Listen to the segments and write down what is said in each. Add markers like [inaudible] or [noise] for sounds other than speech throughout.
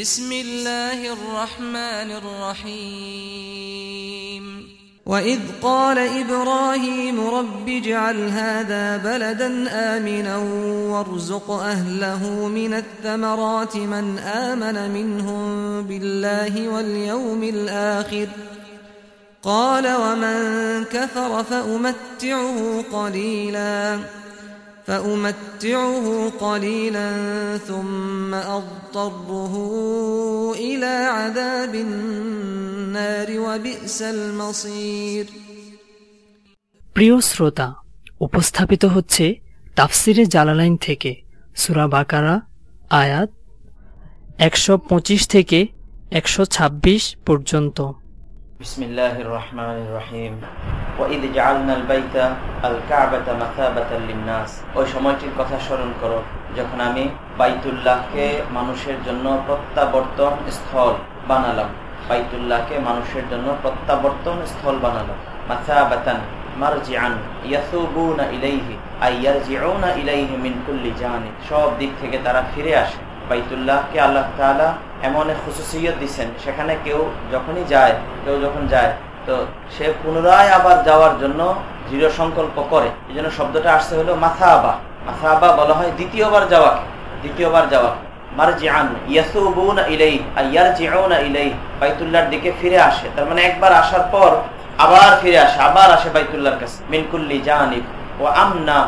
بسم الله الرحمن الرحيم. وإذ قال إبراهيم رب اجعل هذا بلدا آمنا وارزق أهله من الثمرات من آمن منهم بالله واليوم الآخر. قال ومن كفر فأمتعه قليلا. فأمتعه قليلا ثم أضطره إلى عذاب النار وبئس المصير প্রিয় শ্রোতা উপস্থাপিত হচ্ছে তাফসিরে জালালাইন থেকে সুরা বাকারা আয়াত একশো পঁচিশ থেকে একশো ছাব্বিশ পর্যন্ত بسم الله الرحمن الرحيم وإذ جعلنا البيت الكعبة مثابة للناس ওই সময়টির কথা স্মরণ করো যখন আমি বাইতুল্লাহকে মানুষের জন্য প্রত্যাবর্তন স্থল বানালাম বাইতুল্লাহকে মানুষের জন্য প্রত্যাবর্তন স্থল বানালাম মাথাবাতান মারজিআন ইয়াসুবুনা ইলাইহি আই ইয়ারজিউনা ইলাইহি মিন কুল্লি জানিব সব দিক থেকে তারা ফিরে আসে বাইতুল্লাহকে আল্লাহ তাআলা এমন এক খুশুসিয়ত দিচ্ছেন, সেখানে কেউ যখনই যায়, কেউ যখন যায়, তো সে পুনরায় আবার যাওয়ার জন্য দৃঢ় সংকল্প করে। এই জন্য শব্দটা আসছে হলো মাথা আবা মাথা আবা বলা হয় দ্বিতীয়বার যাওয়াকে, দ্বিতীয়বার বাইতুল্লাহর দিকে ফিরে আসে। তার মানে একবার আসার পর আবার ফিরে আসে, আবার আসে কাছে। ও আমনা,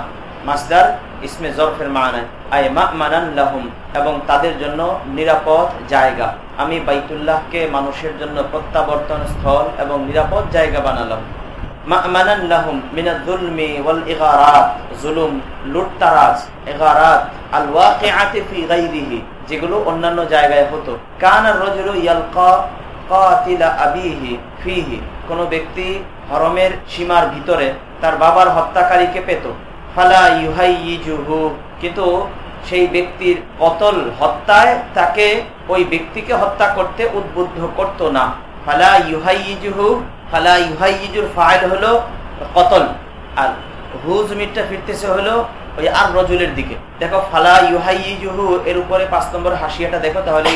মাসদার ইসমে জরফের মানায়। মানান এবং তাদের জন্য নিরাপদ জায়গা। আমি বাইতুল্লাহকে মানুষের জন্য প্রত্যাবর্তন স্থল এবং নিরাপদ জায়গা বানালাম। মা'মানান লাহুম জুলুম লুটতারাজ আল ফি যেগুলো অন্যান্য জায়গায় হতো। কানা কোন ব্যক্তি হরমের সীমার ভিতরে তার বাবার হত্যাকারীকে পেত। ফালা ইউহাইয়িজুহু। কিন্তু সেই ব্যক্তির কতল হত্যায় তাকে ওই ব্যক্তিকে হত্যা করতে উদ্বুদ্ধ করত না। ফালা ইউহাইয়িজুহু, ফালা ইউহাইয়িজুর ফাইল হলো কতল। আর হুজ মিটটা ফিরতেছে হলো ওই আর রজুলের দিকে। দেখো, ফালা ইউহাইয়িজুহু এর উপরে পাঁচ নম্বর হাসিয়াটা দেখো, তাহলে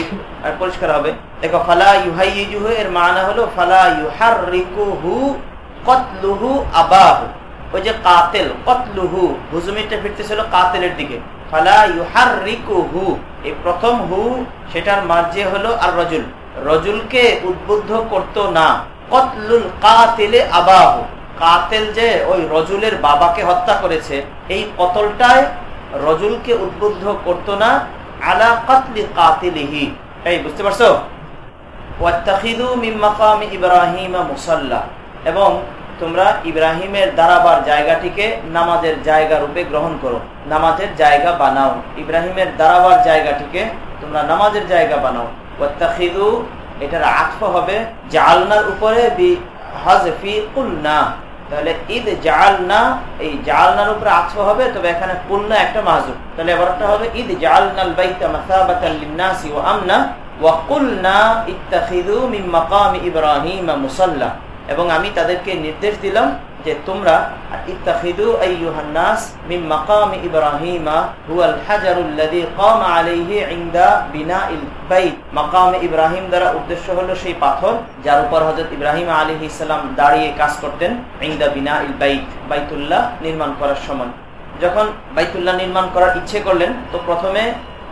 পরিষ্কার হবে। দেখো, ফালা ইউহাইয়িজুহু এর মানা হলো, ফালা ইউহাররিকুহু কতলুহু আবাহু। ওই যে কাতেল, কতলুহু হুজুমিটা ফিরতেছিল কাতেলের দিকে। ফালা ইউহাররিকুহু এই প্রথম হু, সেটার মাঝে হলো আর রজুল। রজুলকে উদ্বুদ্ধ করত না। কতলুল কাতেলে আবাহু। কাতেল যে ওই রজুলের বাবাকে হত্যা করেছে, এই কতলটায় রজুলকে উদ্বুদ্ধ করত না। আলা কতলি কাতিলিহি। এই, বুঝতে পারছ? ওয়াত্তাখিদু মিন মাকামি ইব্রাহিমা মুসাল্লা। এবং তোমরা ইব্রাহিমের দাঁড়াবার জায়গাটিকে নামাজের জায়গা রূপে গ্রহণ করো। নামাজের জায়গা বানাও। ইব্রাহিমের দাঁড়াবার জায়গাটিকে তোমরা নামাজের জায়গা বানাও। ওয়াত্তাখিদু এটার আতফ হবে জালনার উপরে তাহলে ঈদ জালনা এই জালনার উপরে আতফ হবে, তবে এখানে কুলনা একটা মাহজুব তাহলে এবারটা হবে, ঈদ জালনাল বাইতা মাসাবাতাল লিন্নাসি ওয়া আমনা, ওয়া কুলনা ইত্তাখিদু মিন মাকামি ইব্রাহিমা মুসাল্লা। এবং আমি তাদেরকে নির্দেশ দিলাম যে তোমরা ইত্তাখিদু ইব্রাহিমা, হুয়াল হাজারুল্লাযী মাকামে ইব্রাহিম দ্বারা উদ্দেশ্য হলো সেই পাথর যার উপর হযরত ইব্রাহিম আলাইহিস সালাম দাঁড়িয়ে কাজ করতেন ইনদা বিনাইল বাইত, বাইতুল্লাহ নির্মাণ করার সময়। যখন বাইতুল্লাহ নির্মাণ করার ইচ্ছে করলেন, তো প্রথমে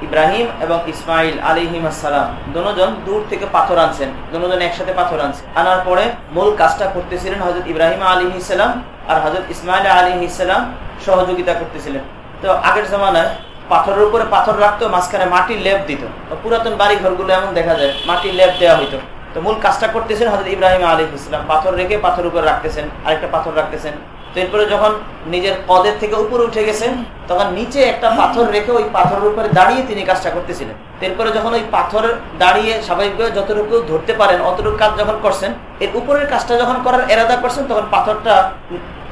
ইব্রাহিম এবং ইসমাইল আলিহিম আসসালাম। দুজন দূর থেকে পাথর আনছেন। দুজন একসাথে পাথর আনছেন আনার পরে মূল কাজটা করতেছিলেন হজরত ইব্রাহিম আলী ইসলাম আর হজরত ইসমাইল আলী ইসলাম সহযোগিতা করতেছিলেন। তো আগের জমানায় পাথরের উপরে পাথর রাখতো, মাঝখানে মাটির লেপ দিত। পুরাতন বাড়ি ঘরগুলো এমন দেখা যায়, মাটির লেপ দেওয়া হইতো। তো মূল কাজটা করতেছেন হজরত ইব্রাহিম আলী ইসলাম পাথর রেখে পাথর উপরে রাখতেছেন, আরেকটা পাথর রাখতেছেন। এরপরে যখন নিজের পদের থেকে উপরে উঠে গেছেন, তখন নিচে একটা পাথর রেখে ওই পাথরের উপরে দাঁড়িয়ে তিনি কাজটা করতেছিলেন। এরপরে যখন ওই পাথর দাঁড়িয়ে স্বাভাবিকভাবে যতটুকু ধরতে পারেন, অতটুকু কাজ যখন করছেন, এর উপরের কাজটা যখন করার এরাদা করছেন, তখন পাথরটা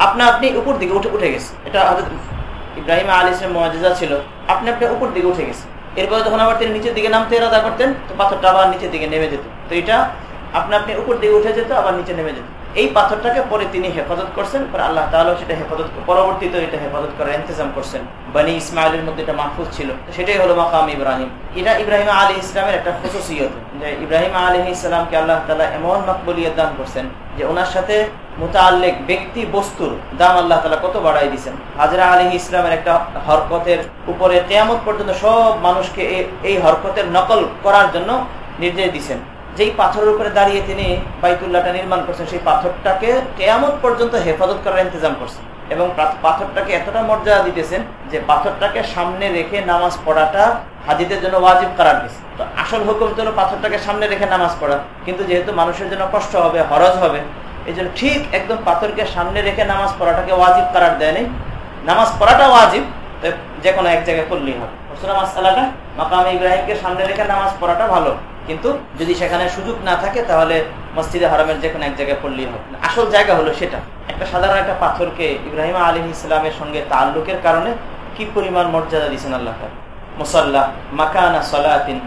আপনা আপনি উপর দিকে উঠে উঠে গেছে। এটা ইব্রাহিম আলী ইসলাম ছিল, আপনি আপনি উপর দিকে উঠে গেছে। এরপরে যখন আবার তিনি নিচের দিকে নামতে এরাদা করতেন, তো পাথরটা আবার নিচের দিকে নেমে যেত। তো এটা আপনি আপনি উপর দিকে উঠে যেত, আবার নিচে নেমে যেত। এই পাথরটাকে পরে তিনি হেফাজত করছেন, পরে আল্লাহ তাহলে সেটা হেফাজত পরবর্তীতে এটা হেফাজত করার ইন্তজাম করছেন। বানি ইসমাইলের মধ্যে এটা মাহফুজ ছিল। সেটাই হলো মাকাম ইব্রাহিম। এটা ইব্রাহিম আলী ইসলামের একটা খুশুসিয়ত যে ইব্রাহিম আলী ইসলামকে আল্লাহ তালা এমন মকবুলিয়ত দান করছেন যে ওনার সাথে মোতাল্লেক ব্যক্তি বস্তুর দাম আল্লাহ তালা কত বাড়াই দিচ্ছেন হাজরা আলী ইসলামের একটা হরকতের উপরে তেয়ামত পর্যন্ত সব মানুষকে এই হরকতের নকল করার জন্য নির্দেশ দিচ্ছেন যেই পাথরের উপরে দাঁড়িয়ে তিনি বাইতুল্লাহটা নির্মাণ করছেন, সেই পাথরটাকে কেয়ামত পর্যন্ত হেফাজত করার ইন্তজাম করছেন। এবং পাথরটাকে এতটা মর্যাদা দিতেছেন যে পাথরটাকে সামনে রেখে নামাজ পড়াটা হাজিদের জন্য ওয়াজিব করার দিচ্ছে তো আসল হুকুম তো পাথরটাকে সামনে রেখে নামাজ পড়া। কিন্তু যেহেতু মানুষের জন্য কষ্ট হবে, হরজ হবে এই জন্য ঠিক একদম পাথরকে সামনে রেখে নামাজ পড়াটাকে ওয়াজিব করার দেয়নি নামাজ পড়াটা ওয়াজিব যে কোনো এক জায়গায় করলেই হবে। সালাটা মাকাম ইব্রাহিমকে সামনে রেখে নামাজ পড়াটা ভালো। কিন্তু যদি সেখানে সুযোগ না থাকে, তাহলে মসজিদে হারামের যে কোনো এক জায়গায় পড়লেই হবে। আসল জায়গা হলো সেটা। একটা সাধারণ একটা পাথরকে ইব্রাহিম আলী ইসলামের সঙ্গে তাল্লুকের কারণে কি পরিমাণ মর্যাদা দিচ্ছেন আল্লাহ মুসাল্লাহ মাকানা সলাতিন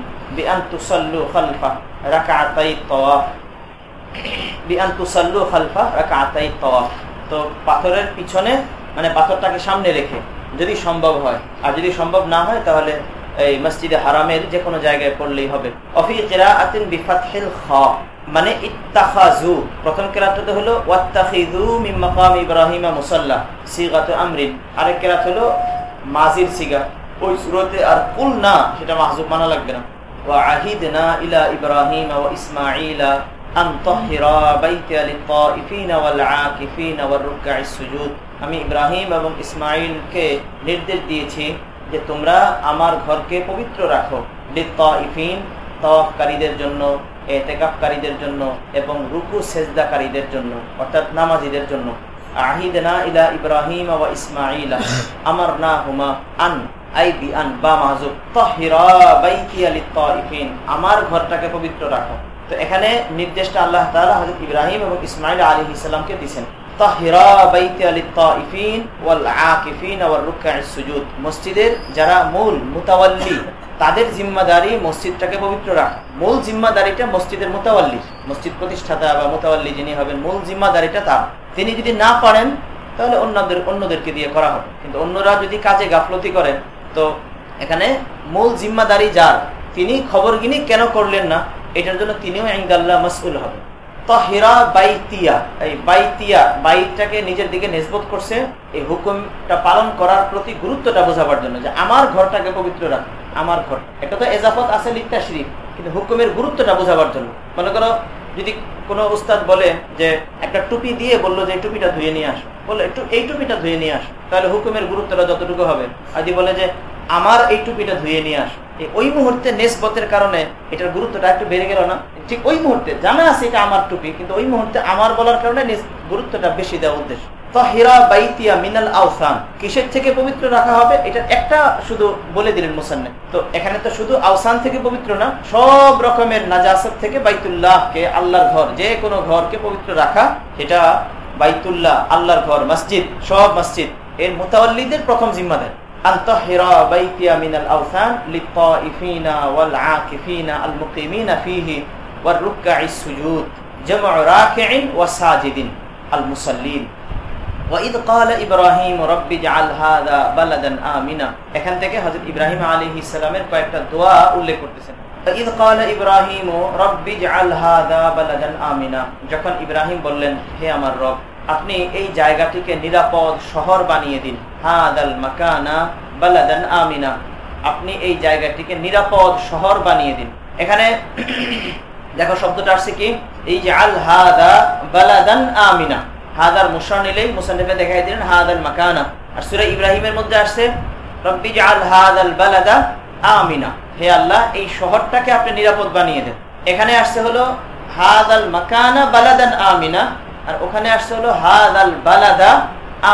তো পাথরের পিছনে মানে পাথরটাকে সামনে রেখে যদি সম্ভব হয়, আর যদি সম্ভব না হয়, তাহলে এই মসজিদে হারামের যে কোনো জায়গায় পড়লেই হবে। অফি কেরাআতিন বিফাতহিল খ মানে ইত্তাখাজু প্রথম কেরাতটা হলো, ওয়াত্তাখিযু মিন মাকাম ইব্রাহিমা মুসাল্লা, সিগাতু আমরিন। আরেক কেরাত হলো, মাজির সিগা। ওই সূরাতে আর কুল না সেটা মাহজুব মানা লাগবে না। ওয়া আহিদনা ইলা ইব্রাহিম ওয়া ইসমাঈলা আন তাহিরা বাইতা লিত-তাইফিনা ওয়াল আকিফিনা ওয়ার রুকআইস সুজুদ। আমি ইব্রাহিম এবং ইসমাঈলকে নির্দেশ দিয়েছি যে তোমরা আমার ঘরকে পবিত্র রাখো। তওয়াফকারীদের জন্য, এতেকাফকারীদের জন্য এবং রুকু সেজদাকারীদের জন্য, অর্থাৎ নামাজিদের জন্য। ইলা আমার না হুমা আন, আই আন বা আমার ঘরটাকে পবিত্র রাখো। তো এখানে নির্দেশটা আল্লাহ ইব্রাহিম এবং ইসমাঈল আলাইহিস সালামকে দিবেন মসজিদের যারা মূল মুতাওয়াল্লি, তাদের জিম্মাদারি মসজিদটাকে পবিত্র রাখা। মূল জিম্মাদারিটা মসজিদের মোতাওয়াল্লির। মসজিদ প্রতিষ্ঠাতা বা মোতাওয়াল্লি যিনি হবেন, মূল জিম্মাদারিটা তার। তিনি যদি না পারেন, তাহলে অন্যদের অন্যদেরকে দিয়ে করা হবে। কিন্তু অন্যরা যদি কাজে গাফলতি করেন, তো এখানে মূল জিম্মাদারি যার, তিনি খবর গিনি কেন করলেন না, এটার জন্য তিনিও আইন্দাল্লাহ মসউল হবে নিজের দিকে করছে, এই হুকুমটা পালন করার প্রতি গুরুত্বটা বোঝাবার জন্য যে আমার ঘরটাকে পবিত্র রাখ, আমার ঘর। তো আছে কিন্তু হুকুমের গুরুত্বটা বোঝাবার জন্য। মনে করো, যদি কোনো উস্তাদ বলে যে একটা টুপি দিয়ে বলল যে টুপিটা ধুয়ে নিয়ে আসো বলে একটু, এই টুপিটা ধুয়ে নিয়ে আসো। তাহলে হুকুমের গুরুত্বটা যতটুকু হবে? আদি বলে যে আমার এই টুপিটা ধুয়ে নিয়ে আসো। ওই মুহূর্তে নেসবতের কারণে এটার গুরুত্বটা একটু বেড়ে গেল না? ঠিক ওই মুহূর্তে জানা আছে এটা আমার টুপি, কিন্তু ওই মুহূর্তে আমার বলার কারণে গুরুত্বটা বেশি দেওয়া উদ্দেশ্য। বাইতিয়া মিনাল আউসান কিসের থেকে পবিত্র রাখা হবে? এটা একটা শুধু বলে দিলেন মুসান্নে তো এখানে তো শুধু থেকে পবিত্র না, সব রকমের নাজাসত থেকে আল্লাহর ঘর, যে কোনো ঘরকে পবিত্র রাখা, সেটা বাইতুল্লাহ, আল্লাহর ঘর, মসজিদ, সব মসজিদ। এর মোতাল্লিদের প্রথম জিম্মাদার। أن طهر بيتي من الأوثان للطائفين والعاكفين المقيمين فيه والركع السجود جمع راكع وساجد المصلين وإذ قال إبراهيم رب اجعل هذا بلدا آمنا এখান থেকে হযরত ইব্রাহিম আলাইহিস সালামের কয়েকটা দোয়া উল্লেখ করতেছেন إذ قال إبراهيم رب اجعل هذا بلدا آمنا যখন ইব্রাহিম বললেন হে আমার রব আপনি এই জায়গাটিকে নিরাপদ শহর বানিয়ে দিন। হাদাল মাকানা বালাদান আমিনা। আপনি এই জায়গাটিকে নিরাপদ শহর বানিয়ে দিন। এখানে [clears throat] দেখো শব্দটা আসছে কি? এই যে আল হাদা বালাদান আমিনা। হাদার মুসর নিলেই মুসান্নিফে দেখাই দিলেন হাদাল মাকানা। আর সুরা ইব্রাহিমের মধ্যে আসছে, রব্বি আল হাদাল বালাদা আমিনা। হে আল্লাহ, এই শহরটাকে আপনি নিরাপদ বানিয়ে দেন। এখানে আসছে হলো, হাদাল মাকানা বালাদান আমিনা। আর ওখানে আসছে হলো হাদ আল বালাদা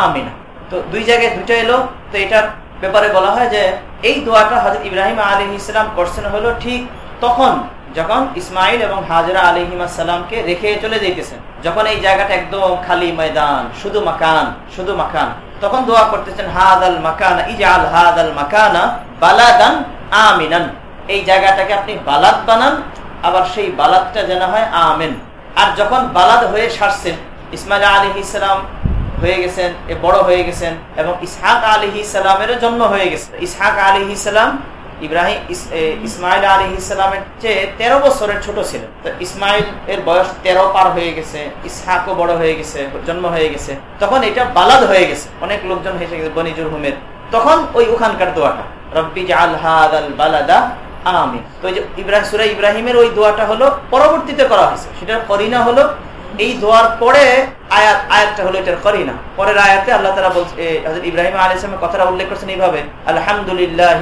আমিনা। তো দুই জায়গায় দুটো এলো, তো এটার ব্যাপারে বলা হয় যে এই দোয়াটা হজরত ইব্রাহিম আলী ইসলাম করছেন হলো ঠিক তখন, যখন ইসমাইল এবং হাজরা আলিহিমাসাল্লামকে রেখে চলে যেতেছেন যখন এই জায়গাটা একদম খালি ময়দান, শুধু মাকান শুধু মাকান। তখন দোয়া করতেছেন হাদ আল মাকানা ইজাল হাদ আল মাকানা বালাদান আমিনান। এই জায়গাটাকে আপনি বালাদ বানান, আবার সেই বালাদটা যেন হয় আমেন। আর যখন বালাদ হয়ে সারছেন, ইসমাইল আলী ইসলাম হয়ে গেছেন, এ বড় হয়ে গেছেন এবং ইসহাক আলী ইসলামের জন্ম হয়ে গেছে। ইসহাক আলী ইসলাম ইব্রাহিম ইসমাইল আলী ইসলামের চেয়ে তেরো বছরের ছোট ছিলেন তো ইসমাইল এর বয়স তেরো পার হয়ে গেছে, ইসহাকও বড় হয়ে গেছে, জন্ম হয়ে গেছে। তখন এটা বালাদ হয়ে গেছে। অনেক লোকজন হয়েছে বনিজুর হুমের তখন ওই ওখানকার দোয়াটা, রব্বি জাল হাদ আল বালাদা আমি তো যে ইব্রাহিম সুরা ইব্রাহিমের ওই দোয়াটা হলো পরবর্তীতে করা হয়েছে। সেটার করিনা হলো এই দোয়ার পরে আয়াত আয়াতটা হলো এটার করিনা। পরের আয়াতে আল্লাহ তালা বলছে ইব্রাহিম আলী ইসলামের কথাটা উল্লেখ করছেন এইভাবে আলহামদুলিল্লাহ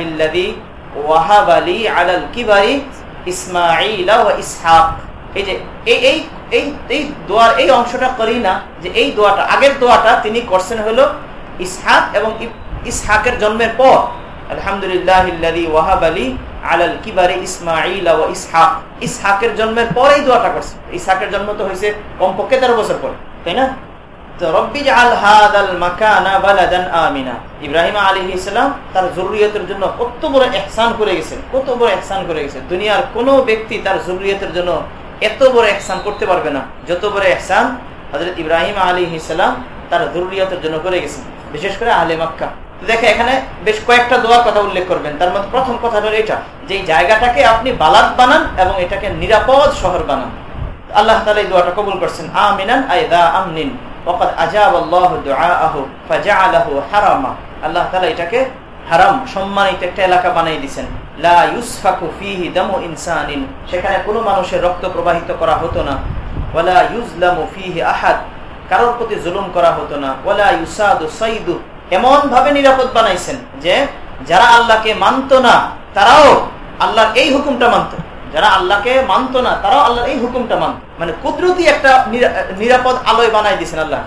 ওয়াহাব আলী আলাল কিবারি ইসমাইল ইসহাক। এই যে এই এই এই এই দোয়ার এই অংশটা করি না যে এই দোয়াটা, আগের দোয়াটা তিনি করছেন হলো ইসহাক এবং ইসহাকের জন্মের পর। আলহামদুলিল্লাহ ওয়াহাব আলী আলাল কিবারে ইসমাইল ও ইসহাক। ইসহাকের জন্মের পরেই দোয়াটা করছে। ইসহাকের জন্ম তো হয়েছে কমপক্ষে তেরো বছর পরে, তাই না? তার জরুরিয়তের জন্য কত বড় এহসান করে গেছেন, কত বড় এহসান করে গেছেন। দুনিয়ার কোন ব্যক্তি তার জরুরিয়তের জন্য এত বড় এহসান করতে পারবে না। যত বড় এহসান ইব্রাহিম আলী ইসলাম তার জরুরিয়তের জন্য করে গেছেন। বিশেষ করে আলে মাক্কা। দেখে এখানে বেশ কয়েকটা দোয়ার কথা উল্লেখ করবেন। তার মধ্যে প্রথম কথা হলো এটা, যে জায়গাটাকে আপনি বালাদ বানান এবং এটাকে নিরাপদ শহর বানান। আল্লাহ তালা এই দোয়াটা কবুল করছেন, আমিনান আয়দা আমনিন দুআআহু ফাজআলাহু হারামা। আল্লাহ তাআলা এটাকে হারাম, সম্মানিত একটা এলাকা বানিয়ে দিবেন লা ইউসফাকু ফিহি দামু সেখানে কোনো মানুষের রক্ত প্রবাহিত করা হতো না। কারোর প্রতি জুলুম করা হতো না। এমন ভাবে নিরাপদ বানাইছেন যে যারা আল্লাহকে মানত না, তারাও আল্লাহর এই হুকুমটা মানত। যারা আল্লাহকে মানত না, তারাও আল্লাহর এই হুকুমটা মানত। মানে কুদরতি একটা নিরাপদ আলোয় বানাই দিয়েছেন আল্লাহ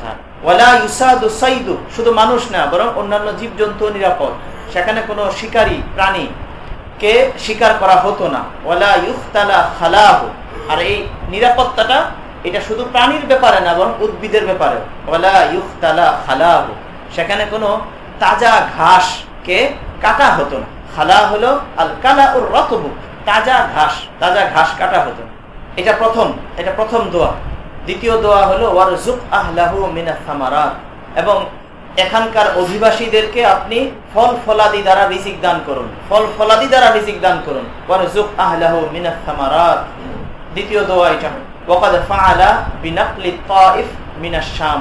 শুধু মানুষ না, বরং অন্যান্য জীবজন্তু নিরাপদ। সেখানে কোনো শিকারী প্রাণী কে শিকার করা হতো না। ওয়ালা ইউফতালা খালাহু, আর এই নিরাপত্তাটা এটা শুধু প্রাণীর ব্যাপারে না, বরং উদ্ভিদের ব্যাপারে। ওয়ালা ইউফতালা খালাহু সেখানে কোনো তাজা ঘাসকে কাটা হতো না। খালা হলো আল কালা ও রতবু, তাজা ঘাস তাজা ঘাস কাটা হতো এটা প্রথম এটা প্রথম দোয়া। দ্বিতীয় দোয়া হলো মিনা থামারাত এবং এখানকার অধিবাসীদেরকে আপনি ফল ফলাদি দ্বারা রিজিক দান করুন। ফল ফলাদি দ্বারা রিজিক দান করুন। ওয়ারজুক আহলাহু মিনা থামারাত দ্বিতীয় দোয়া এটা ওয়াকাদ ফাআলা বিনাকলি তাইফ মিনা শাম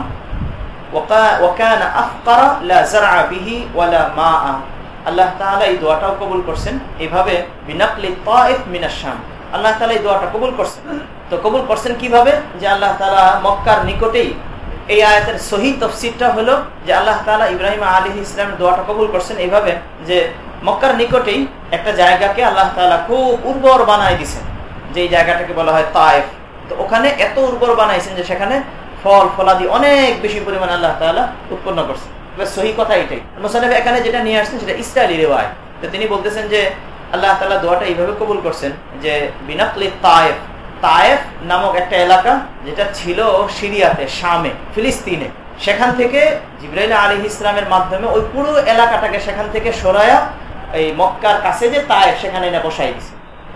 হলো যে আল্লাহ ইব্রাহিম আলী ইসলামের দোয়াটা কবুল করছেন এইভাবে যে মক্কার নিকটেই একটা জায়গাকে আল্লাহ তাআলা খুব উর্বর বানায় দিছেন যে জায়গাটাকে বলা হয় তায়েফ তো ওখানে এত উর্বর বানাইছেন যে সেখানে ফল, ফলাদি অনেক বেশি পরিমাণ আল্লাহ তাআলা উৎপন্ন করছেন সহি কথা এটাই। মোসানেফ এখানে যেটা নিয়ে আসছেন সেটা ইসরায়েলি রেওয়ায়। তো তিনি বলতেছেন যে আল্লাহ তালা দোয়াটা এইভাবে কবুল করছেন যে, বিনাকলি তায়েফ। তায়েফ নামক একটা এলাকা যেটা ছিল সিরিয়াতে, শামে, ফিলিস্তিনে। সেখান থেকে জিব্রাইল আলী ইসলামের মাধ্যমে ওই পুরো এলাকাটাকে সেখান থেকে সরায়া এই মক্কার কাছে যে তায়েফ, সেখানে এনে বসাই দিছে।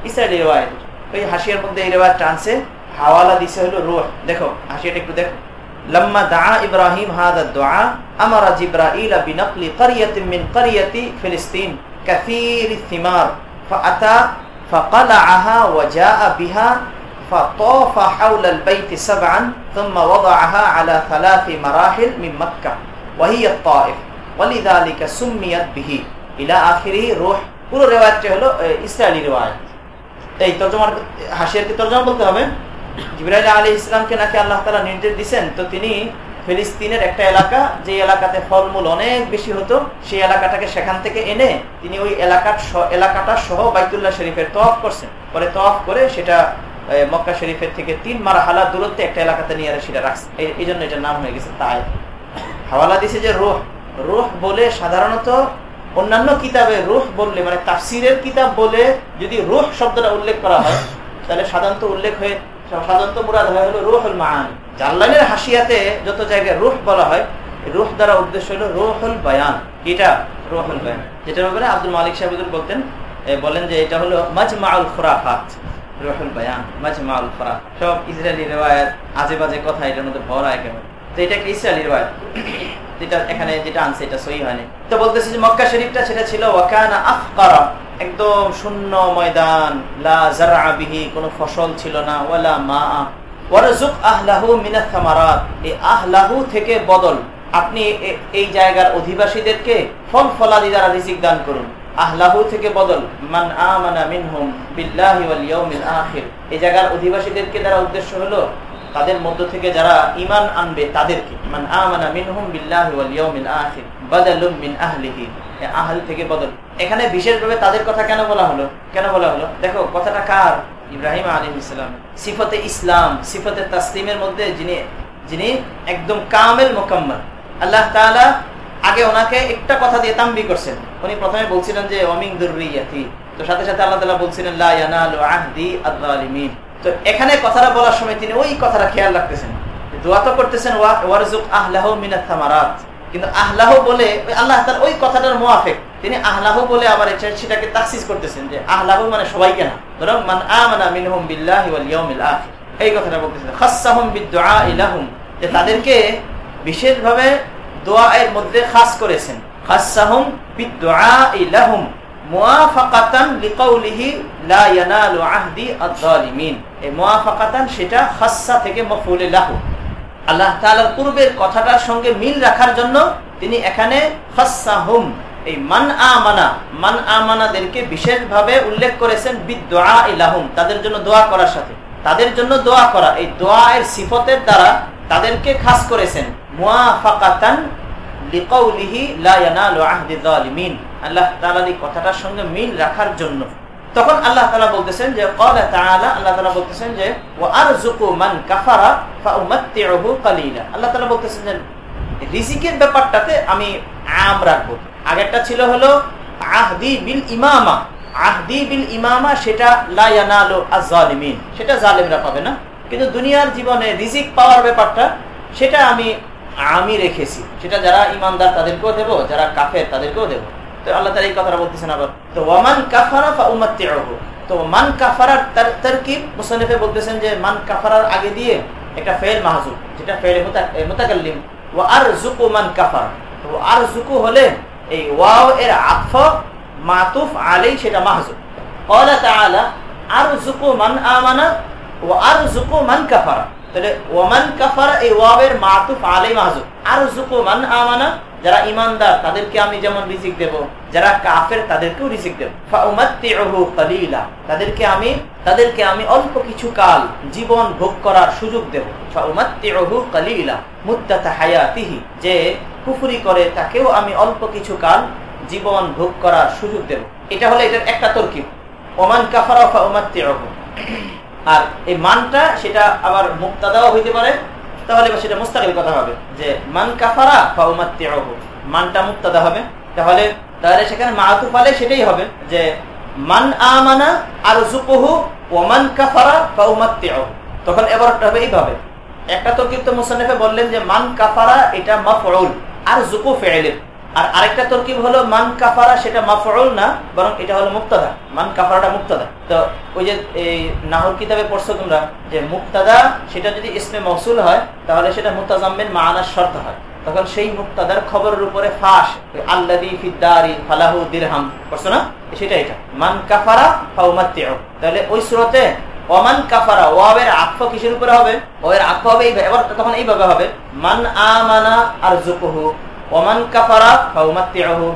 ইসরায়েলি রেওয়ায়ত ওই হাসিয়ার মধ্যে এই রেওয়ায় টানছে। হাওয়ালা দিছে হলো রুহ দেখো হাসিয়াটা একটু দেখো لما دعا إبراهيم هذا الدعاء أمر جبرائيل بنقل قرية من قرية فلسطين كثير الثمار فأتى فقلعها وجاء بها فطاف حول البيت سبعا ثم وضعها على ثلاث مراحل من مكة وهي الطائف ولذلك سميت به إلى آخره روح পুরো রেওয়ায়তটা হলো ইসরায়েলি রেওয়ায়ত এই তর্জমার হাসিয়ার কি তর্জমা বলতে হবে জিবরাইল আলী ইসলামকে নাকি আল্লাহ তালা নির্দেশ দিচ্ছেন তো তিনি ফিলিস্তিনের একটা এলাকা, যে এলাকাতে ফলমূল অনেক বেশি হতো, সেই এলাকাটাকে সেখান থেকে এনে তিনি ওই এলাকার এলাকাটা সহ বাইতুল্লাহ শরীফের তফ করছেন। পরে তফ করে সেটা মক্কা শরীফের থেকে তিন মারা হালা দূরত্বে একটা এলাকাতে নিয়ে সেটা রাখছে। এই জন্য এটার নাম হয়ে গেছে তাই হাওয়ালা দিছে যে রোহ রোহ বলে সাধারণত অন্যান্য কিতাবে রুহ বললে মানে তাফসিরের কিতাব বলে যদি রুহ শব্দটা উল্লেখ করা হয়, তাহলে সাধারণত উল্লেখ হয়ে জাল্লানের হাসিয়াতে যত জায়গায় রুহ বলা হয় রুহ দ্বারা উদ্দেশ্য হলো যেটার ব্যাপারে আব্দুল মালিক সাহেব বলতেন বলেন যে এটা হলো সব ইসরায়েলি আজে বাজে কথা, এটার মধ্যে ভরা একেবারে তো এটা একটা ইসরায়েলি যেটা এখানে যেটা আনছে, এটা সহি হয়নি তো বলতেছে যে মক্কা শরীফটা সেটা ছিল একদম শূন্য ময়দান, লা জারআ বিহি, কোনো ফসল ছিল না, ওয়ালা মা ওয়ারজুক আহলাহু মিনাত এই আহলাহু থেকে বদল। আপনি এই জায়গার অধিবাসীদেরকে ফল ফলাদি দ্বারা রিজিক দান করুন। আহলাহু থেকে বদল। মান আমানা মিনহুম বিল্লাহি ওয়াল ইয়াউমিল আখির। এই জায়গার অধিবাসীদেরকে দ্বারা উদ্দেশ্য হলো, তাদের মধ্য থেকে যারা ইমান আনবে, তাদেরকে। মান আমানা মিনহুম বিল্লাহি ওয়াল ইয়াউমিল আখির। বাদালুম মিন আহলিহি। আহল থেকে বদল। এখানে বিশেষভাবে তাদের কথা কেন বলা হলো? কেন বলা হলো? দেখো, কথাটা কার? ইব্রাহিম আলী ইসলাম সিফতে ইসলাম, সিফতে তাসলিমের মধ্যে যিনি যিনি একদম কামেল মোকাম্মল। আল্লাহ তাআলা আগে ওনাকে একটা কথা দিয়ে তাম্বি করছেন। উনি প্রথমে বলছিলেন যে অমিং দুর্রিয়াতি। তো সাথে সাথে আল্লাহ তালা বলছিলেন, লা ইয়ানালু আহদি আয-যালিমিন তো এখানে কথাটা বলার সময় তিনি ওই কথাটা খেয়াল রাখতেছেন। দোয়া তো করতেছেন ওয়ারজুক আহলাহু মিনাত কিন্তু আহলাহ বলে আল্লাহ তার ওই কথাটার মোয়াফেক। তিনি আহলাহ বলে আবার সেটাকে তাকসিস করতেছেন যে আহলাহ মানে সবাইকে না। আখির। এই কথাটা বলতেছেন। খাসসাহুম বিদুআ ইলাহুম। যে তাদেরকে বিশেষভাবে দোয়া এর মধ্যে খাস করেছেন। খাসসাহুম বিদুআ ইলাহুম। সেটা খাসসা থেকে মফউল লাহু। আল্লাহ তাআলার পূর্বের কথাটার সঙ্গে মিল রাখার জন্য তিনি এখানে খাসসাহুম এই মান আমানা, মান আমানাদেরকে বিশেষভাবে উল্লেখ করেছেন বিদুআ ইলাহুম তাদের জন্য দোয়া করার সাথে। তাদের জন্য দোয়া করা, এই দোয়া এর সিফতের দ্বারা তাদেরকে খাস করেছেন, মুআফাকাতান লিকাউলিহি লা ইয়ানালু আহদি কথাটার সঙ্গে মিল রাখার জন্য। তখন আল্লাহ তাআলা বলতেছেন যে আল্লাহ তাআলা বলতেছেন যে ওয়া আরযুকু মান কাফারা আল্লাহ তাআলা বলতেছেন যে, রিজিকের ব্যাপারটাতে আমি আম রাখব। আগেরটা ছিল হলো, আহদি বিল ইমামা। আহদি বিল ইমামা সেটা লা ইয়ানালু আয-যালিমিন সেটা জালেমরা পাবে না। কিন্তু দুনিয়ার জীবনে রিজিক পাওয়ার ব্যাপারটা, সেটা আমি আমি রেখেছি। সেটা যারা ইমানদার তাদেরকেও দেবো, যারা কাফের তাদেরকেও দেবো। তো আল্লাহ তালা এই কথাটা বলতেছেন আবার। তো ওয়ামান কাফারা ফা উম্মাত্তিউহু তো মান কাফারার তারকিব মুসান্নিফে বলতেছেন যে, মান কাফারার আগে দিয়ে একটা ফেল মাহজুব, যেটা ফেল মুতাকাল্লিম। ওয়া আরযুকু মান কাফার। তো আরযুকু হলে এই ওয়াও এর আতফ মাতুফ আলাই সেটা মাহজুব। ক্বালা তাআলা, আরযুকু মান আমানা ওয়া আরযুকু মান কাফারা। তাহলে ওয়ামান কাফারা এই ওয়াবের মাতুফ আলাই মাহজুব। আরযুকু মান আমানা, যারা ইমানদার, তাদেরকে আমি যেমন রিজিক দেব, যারা কাফের, তাদেরকেও রিজিক দেব। কালিলা, তাদেরকে আমি তাদেরকে আমি অল্প কিছু কাল জীবন ভোগ করার সুযোগ দেব। কালিলা মুদ্দাতা হায়াতিহি, যে কুফুরি করে, তাকেও আমি অল্প কিছু কাল জীবন ভোগ করার সুযোগ দেব। এটা হলো এটার একটা তরকিব। ওমান কাফারা আর এই মানটা সেটা আবার মুক্তাদাও হইতে পারে, তাহলে সেটা মুস্তাকিল কথা হবে, যে মান কাফারা মানটা মুক্তাদা হবে। তাহলে তাহলে সেখানে মাহাতুফ আলে সেটাই হবে, যে মান আমানা আর জুকুহু ওমান কাফারা তখন এবার হবে এইভাবে। একটা তো কিন্তু মুসান্নেফে বললেন যে মান কাফারা এটা মা মাফউল আর জুকু ফেলের আর আরেকটা তরকিব হলো, মান কাফারা সেটা মাফউল না, বরং এটা হলো মুক্তাদা। মান কাফারাটা মুক্তাদা তো ওই যে, এই নাহর কিতাবে পড়ছো তোমরা, যে মুক্তাদা সেটা যদি ইসমে মৌসুল হয়, তাহলে সেটা মুতাজাম্মের মানার শর্ত হয়। তখন সেই মুক্তাদার খবরের উপরে ফাঁস ফিদ্দারি ফালাহু দিরহাম পড়ছো না? সেটা এটা। মান কাফারা তাহলে ওই সুরতে ওমান কাফারা ওয়াবের আক্ষ কিসের উপরে হবে? ওয়ের আক্ষ হবে এবার তখন এইভাবে হবে। মান আমানা আর জুকুহু ওমান কাফারা ফাউমাত্তিউহু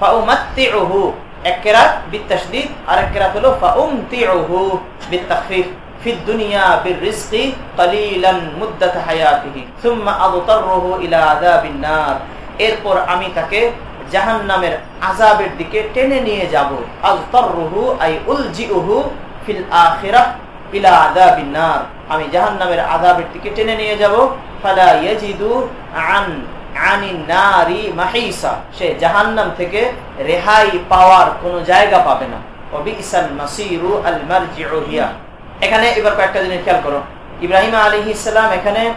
ফাউমাত্তিউহু এক কেরাত বিতাশদীদ আর এক কেরাত হলো ফাউমতিউহু বিতাখফিফ في الدنيا بالرزق قليلا مدة حياته ثم أضطره إلى عذاب النار এরপর আমি তাকে জাহান্নামের আযাবের দিকে টেনে নিয়ে যাব আযতারহু আই উলজিউহু ফিল আখিরাহ ইলা আযাবিন নার আমি জাহান্নামের আযাবের দিকে টেনে নিয়ে যাব ফালা ইয়াজিদু আন আনি সে জাহান্নাম থেকে রেহাই পাওয়ার কোনো জায়গা পাবে না। এখানে এবার কয়েকটা জিনিস খেয়াল করো। ইব্রাহিম আলী ইসলাম এখানে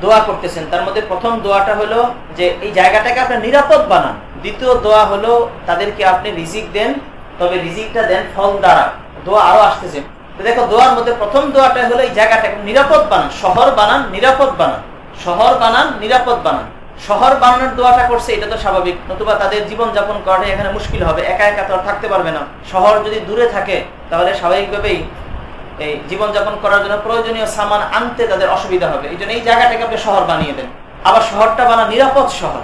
দোয়া করতেছেন। তার মধ্যে প্রথম দোয়াটা হলো যে, এই জায়গাটাকে আপনি নিরাপদ বানান। দ্বিতীয় দোয়া হলো, তাদেরকে আপনি রিজিক দেন, তবে রিজিকটা দেন ফল দ্বারা। দোয়া আরও আসতেছে। দেখো, দোয়ার মধ্যে প্রথম দোয়াটা হলো, এই জায়গাটা নিরাপদ বানান। শহর বানান, নিরাপদ বানান। শহর বানান, নিরাপদ বানান। শহর বানানোর দোয়াটা করছে, এটা তো স্বাভাবিক। নতুবা তাদের জীবন যাপন করাটা এখানে মুশকিল হবে। একা একা তো আর থাকতে পারবে না। শহর যদি দূরে থাকে, তাহলে স্বাভাবিকভাবেই এই জীবনযাপন করার জন্য প্রয়োজনীয় সামান আনতে তাদের অসুবিধা হবে। এই জন্য এই জায়গাটাকে আপনি শহর বানিয়ে দেন। আবার শহরটা বানা নিরাপদ শহর।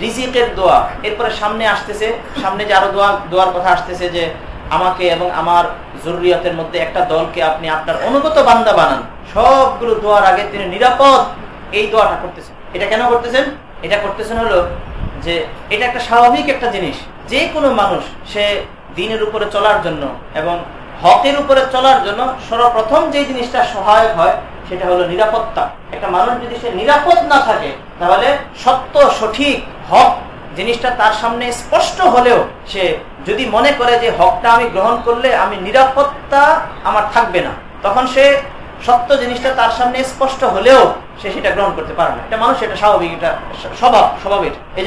রিজিকের দোয়া। এরপরে সামনে আসতেছে, সামনে যে আরও দোয়া, দোয়ার কথা আসতেছে যে, আমাকে এবং আমার জরুরিয়াতের মধ্যে একটা দলকে আপনি আপনার অনুগত বান্দা বানান। সবগুলো দোয়ার আগে তিনি নিরাপদ এই দোয়াটা করতেছেন। এটা কেন করতেছেন? এটা করতেছেন হলো যে এটা একটা স্বাভাবিক একটা জিনিস। যে কোনো মানুষ, সে দিনের উপরে চলার জন্য এবং হকের উপরে চলার জন্য সর্বপ্রথম যে জিনিসটা সহায়ক হয়, সেটা হলো নিরাপত্তা। একটা মানুষ যদি সে নিরাপদ না থাকে, তাহলে সত্য, সঠিক হক জিনিসটা তার সামনে স্পষ্ট হলেও সে যদি মনে করে যে হকটা আমি গ্রহণ করলে আমি নিরাপত্তা আমার থাকবে না, তখন সে সত্য জিনিসটা তার সামনে স্পষ্ট হলেও সে সেটা গ্রহণ করতে পারে না। এটা মানুষ, এটা স্বাভাবিক, এটা স্বভাব, স্বভাবের। এই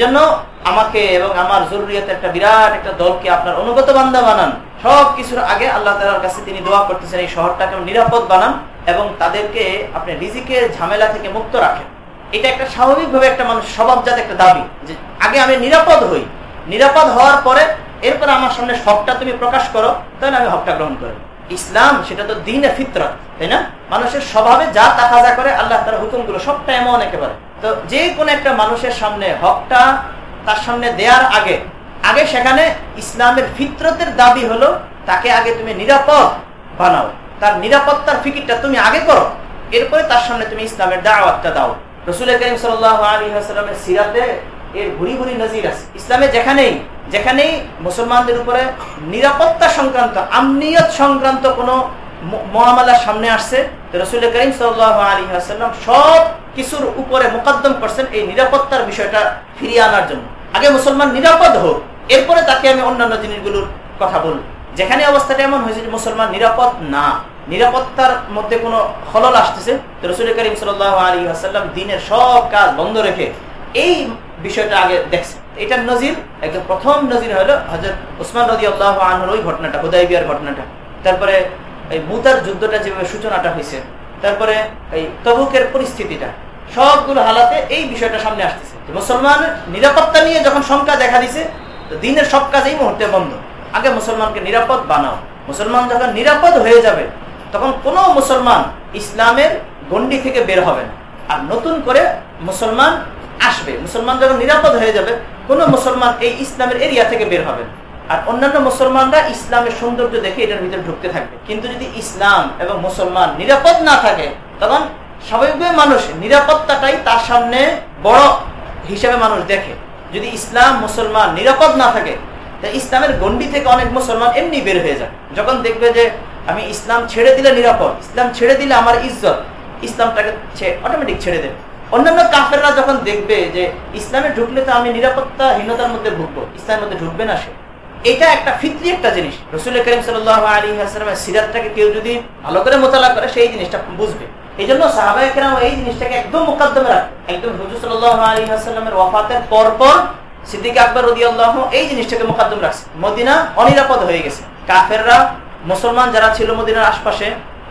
আমাকে এবং আমার জরুরিয়াতে একটা বিরাট একটা দলকে আপনার অনুগত বান্দা বানান। সব কিছুর আগে আল্লাহ তালার কাছে তিনি দোয়া করতেছেন, এই শহরটাকে নিরাপদ বানান এবং তাদেরকে আপনি রিজিকের ঝামেলা থেকে মুক্ত রাখেন। এটা একটা স্বাভাবিকভাবে একটা মানুষ স্বভাবজাত একটা দাবি যে আগে আমি নিরাপদ হই। নিরাপদ হওয়ার পরে, এরপর আমার সামনে হকটা তুমি প্রকাশ করো, তাহলে আমি হকটা গ্রহণ করি। ইসলাম সেটা তো দিনে ফিতরত, তাই না? মানুষের স্বভাবে যা তাকাজা করে, আল্লাহ তার হুকুমগুলো সবটা এমন একেবারে। তো যে কোনো একটা মানুষের সামনে হকটা তার সামনে দেওয়ার আগে আগে সেখানে ইসলামের ফিতরতের দাবি হলো, তাকে আগে তুমি নিরাপদ বানাও। তার নিরাপত্তার ফিকিরটা তুমি আগে করো। এরপরে তার সামনে তুমি ইসলামের দাওয়াতটা দাও। রসুল করিম সাল আলী সাল্লামের সিরাতে এর ঘুরি ঘুরি নজির আছে। ইসলামে যেখানেই যেখানেই মুসলমানদের উপরে নিরাপত্তা সংক্রান্ত, আমনিয়ত সংক্রান্ত কোনো মহামালার সামনে আসছে রসুল করিম সাল্লাম সব কিছুর উপরে মোকদ্দম করছেন এই নিরাপত্তার বিষয়টা ফিরিয়ে আনার জন্য। আগে মুসলমান নিরাপদ হোক, এরপরে তাকে আমি অন্যান্য জিনিসগুলোর কথা বলব। যেখানে অবস্থাটা এমন হয়েছে যে মুসলমান নিরাপদ না, নিরাপত্তার মধ্যে কোনো হলল আসতেছে রসুল করিম সাল আলী আসাল্লাম দিনের সব কাজ বন্ধ রেখে এই বিষয়টা আগে দেখছে। এটার নজির একদম প্রথম নজির হলো হজরত উসমান রদি আল্লাহ আনহর ওই ঘটনাটা হুদাই বিয়ার ঘটনাটা। তারপরে এই মুতার যুদ্ধটা যেভাবে সূচনাটা হয়েছে, তারপরে এই তবুকের পরিস্থিতিটা, সবগুলো হালাতে এই বিষয়টা সামনে আসতেছে। মুসলমান নিরাপত্তা নিয়ে যখন শঙ্কা দেখা দিছে দিনের সব কাজ এই মুহূর্তে বন্ধ। আগে মুসলমানকে নিরাপদ বানাও। মুসলমান যখন নিরাপদ হয়ে যাবে, তখন কোন মুসলমান ইসলামের গন্ডি থেকে বের হবে না। আর নতুন করে মুসলমান আসবে। মুসলমান যখন নিরাপদ হয়ে যাবে, কোন মুসলমান এই ইসলামের এরিয়া থেকে বের হবে আর অন্যান্য মুসলমানরা ইসলামের সৌন্দর্য দেখে এটার ভিতরে ঢুকতে থাকবে। কিন্তু যদি ইসলাম এবং মুসলমান নিরাপদ না থাকে, তখন স্বাভাবিকভাবে মানুষ নিরাপত্তাটাই তার সামনে বড় হিসাবে মানুষ দেখে। যদি ইসলাম মুসলমান নিরাপদ না থাকে, তা ইসলামের গন্ডি থেকে অনেক মুসলমান এমনি বের হয়ে যায়। যখন দেখবে যে আমি ইসলাম ছেড়ে দিলে নিরাপদ, ইসলাম ছেড়ে দিলে আমার ইজ্জত, ইসলামটাকে অটোমেটিক ছেড়ে দেবে। অন্যান্য কাফেররা যখন দেখবে যে ইসলামে ঢুকলে তো আমি নিরাপত্তাহীনতার মধ্যে ঢুকবো ইসলামের মধ্যে ঢুকবে না সে। এটা একটা ফিতরি একটা জিনিস। রসুল করিম সাল আলী আসলামের সিরাতটাকে কেউ যদি ভালো করে মোতালা করে, সেই জিনিসটা বুঝবে। এই জন্য সাহাবাহিকেরাম এই জিনিসটাকে একদম মোকাদ্দমে রাখে। একদম হুজুর সাল্লাহ আলী আসলামের ওয়াফাতের পর পর সিদ্দিক আকবর রদি আল্লাহ এই জিনিসটাকে মোকাদ্দম রাখছে। মদিনা অনিরাপদ হয়ে গেছে। কাফেররা, মুসলমান যারা ছিল মদিনার আশপাশে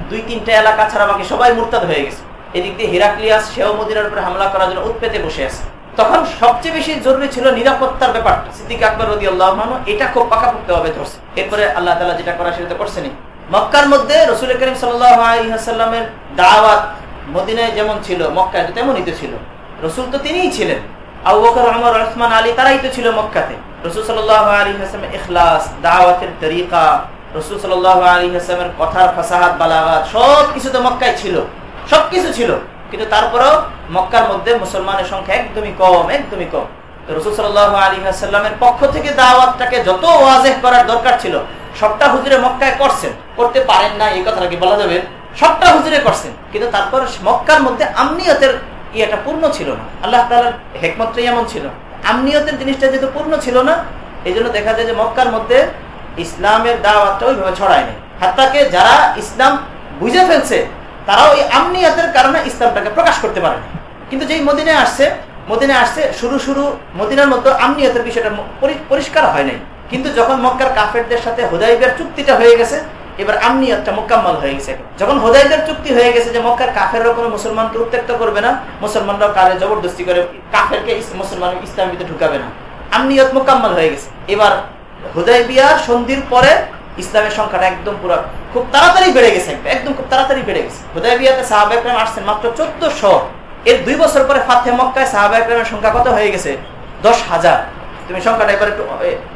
দুই তিনটা এলাকা ছাড়া বাকি সবাই মুরতাদ হয়ে গেছে। এদিক দিয়ে হিরাক্লিয়াস, সেও মদিনার উপরে হামলা করার জন্য উৎপেতে বসে আছে। তখন সবচেয়ে বেশি জরুরি ছিল নিরাপত্তার ব্যাপারটা। সিদ্দিক আকবর রদি আল্লাহ এটা খুব পাকাপুক্ত ভাবে ধরছে। এরপরে আল্লাহ তালা যেটা করা সেটা করছেনি মক্কার মধ্যে রসুল করিম সাল্লামের দাওয়াত মদিনায় যেমন ছিল, মক্কায় তো তেমনই তো ছিল। রসুল তো তিনিই ছিলেন। আবু বকর আমর রহমান আলী তারাই তো ছিল মক্কাতে। রসুল সাল্লাহ ইখলাস, দাওয়াতের তরিকা, রসুল সাল্লাহ আলী হাসলামের কথার ফাসাহাত, বালাগাত সব কিছু তো মক্কায় ছিল। সবকিছু ছিল। কিন্তু তারপরেও মক্কার মধ্যে মুসলমানের সংখ্যা একদমই কম একদমই কম। রসুল সাল্লাহ আলী হাসাল্লামের পক্ষ থেকে দাওয়াতটাকে যত ওয়াজেহ করার দরকার ছিল, সবটা হুজুরে মক্কায় করছেন। করতে পারেন না এই কথাটা কি বলা যাবে? সবটা হুজুরে করছেন। কিন্তু তারপর মক্কার মধ্যে আমনিয়তের ইয়েটা পূর্ণ ছিল না। আল্লাহ তালার হেকমতটাই এমন ছিল। আমনিয়তের জিনিসটা যেহেতু পূর্ণ ছিল না এই দেখা যায় যে মক্কার মধ্যে ইসলামের দাওয়াতটা ওইভাবে ছড়ায়নি। হাত্তাকে যারা ইসলাম বুঝে ফেলছে তারাও এই আমনিয়তের কারণে ইসলামটাকে প্রকাশ করতে পারে কিন্তু যেই মদিনায় আসছে মদিনায় আসছে শুরু শুরু মদিনার মধ্যে আমনিয়তের বিষয়টা পরিষ্কার হয় নাই। কিন্তু যখন মক্কার কাফেরদের সাথে হুদাইবের চুক্তিটা হয়ে গেছে, এবার আমনিয়তটা মোকাম্মল হয়ে গেছে। যখন হোদাইদের চুক্তি হয়ে গেছে যে মক্কার কাফেরও কোনো মুসলমানকে উত্ত্যক্ত করবে না, মুসলমানরাও কারে জবরদস্তি করে, কাফেরকে মুসলমান ইসলাম ঢুকাবে না। আমনিয়ত মোকাম্মল হয়ে গেছে। এবার হুদাই বিয়ার সন্ধির পরে ইসলামের সংখ্যাটা একদম পুরো খুব তাড়াতাড়ি বেড়ে গেছে, একদম খুব তাড়াতাড়ি বেড়ে গেছে। হুদাই বিয়াতে সাহাবা একরাম আসছেন মাত্র চোদ্দশো। এর দুই বছর পরে ফাতে মক্কায় সাহাবা একরামের সংখ্যা কত হয়ে গেছে? দশ হাজার। তুমি সংখ্যাটা এবার একটু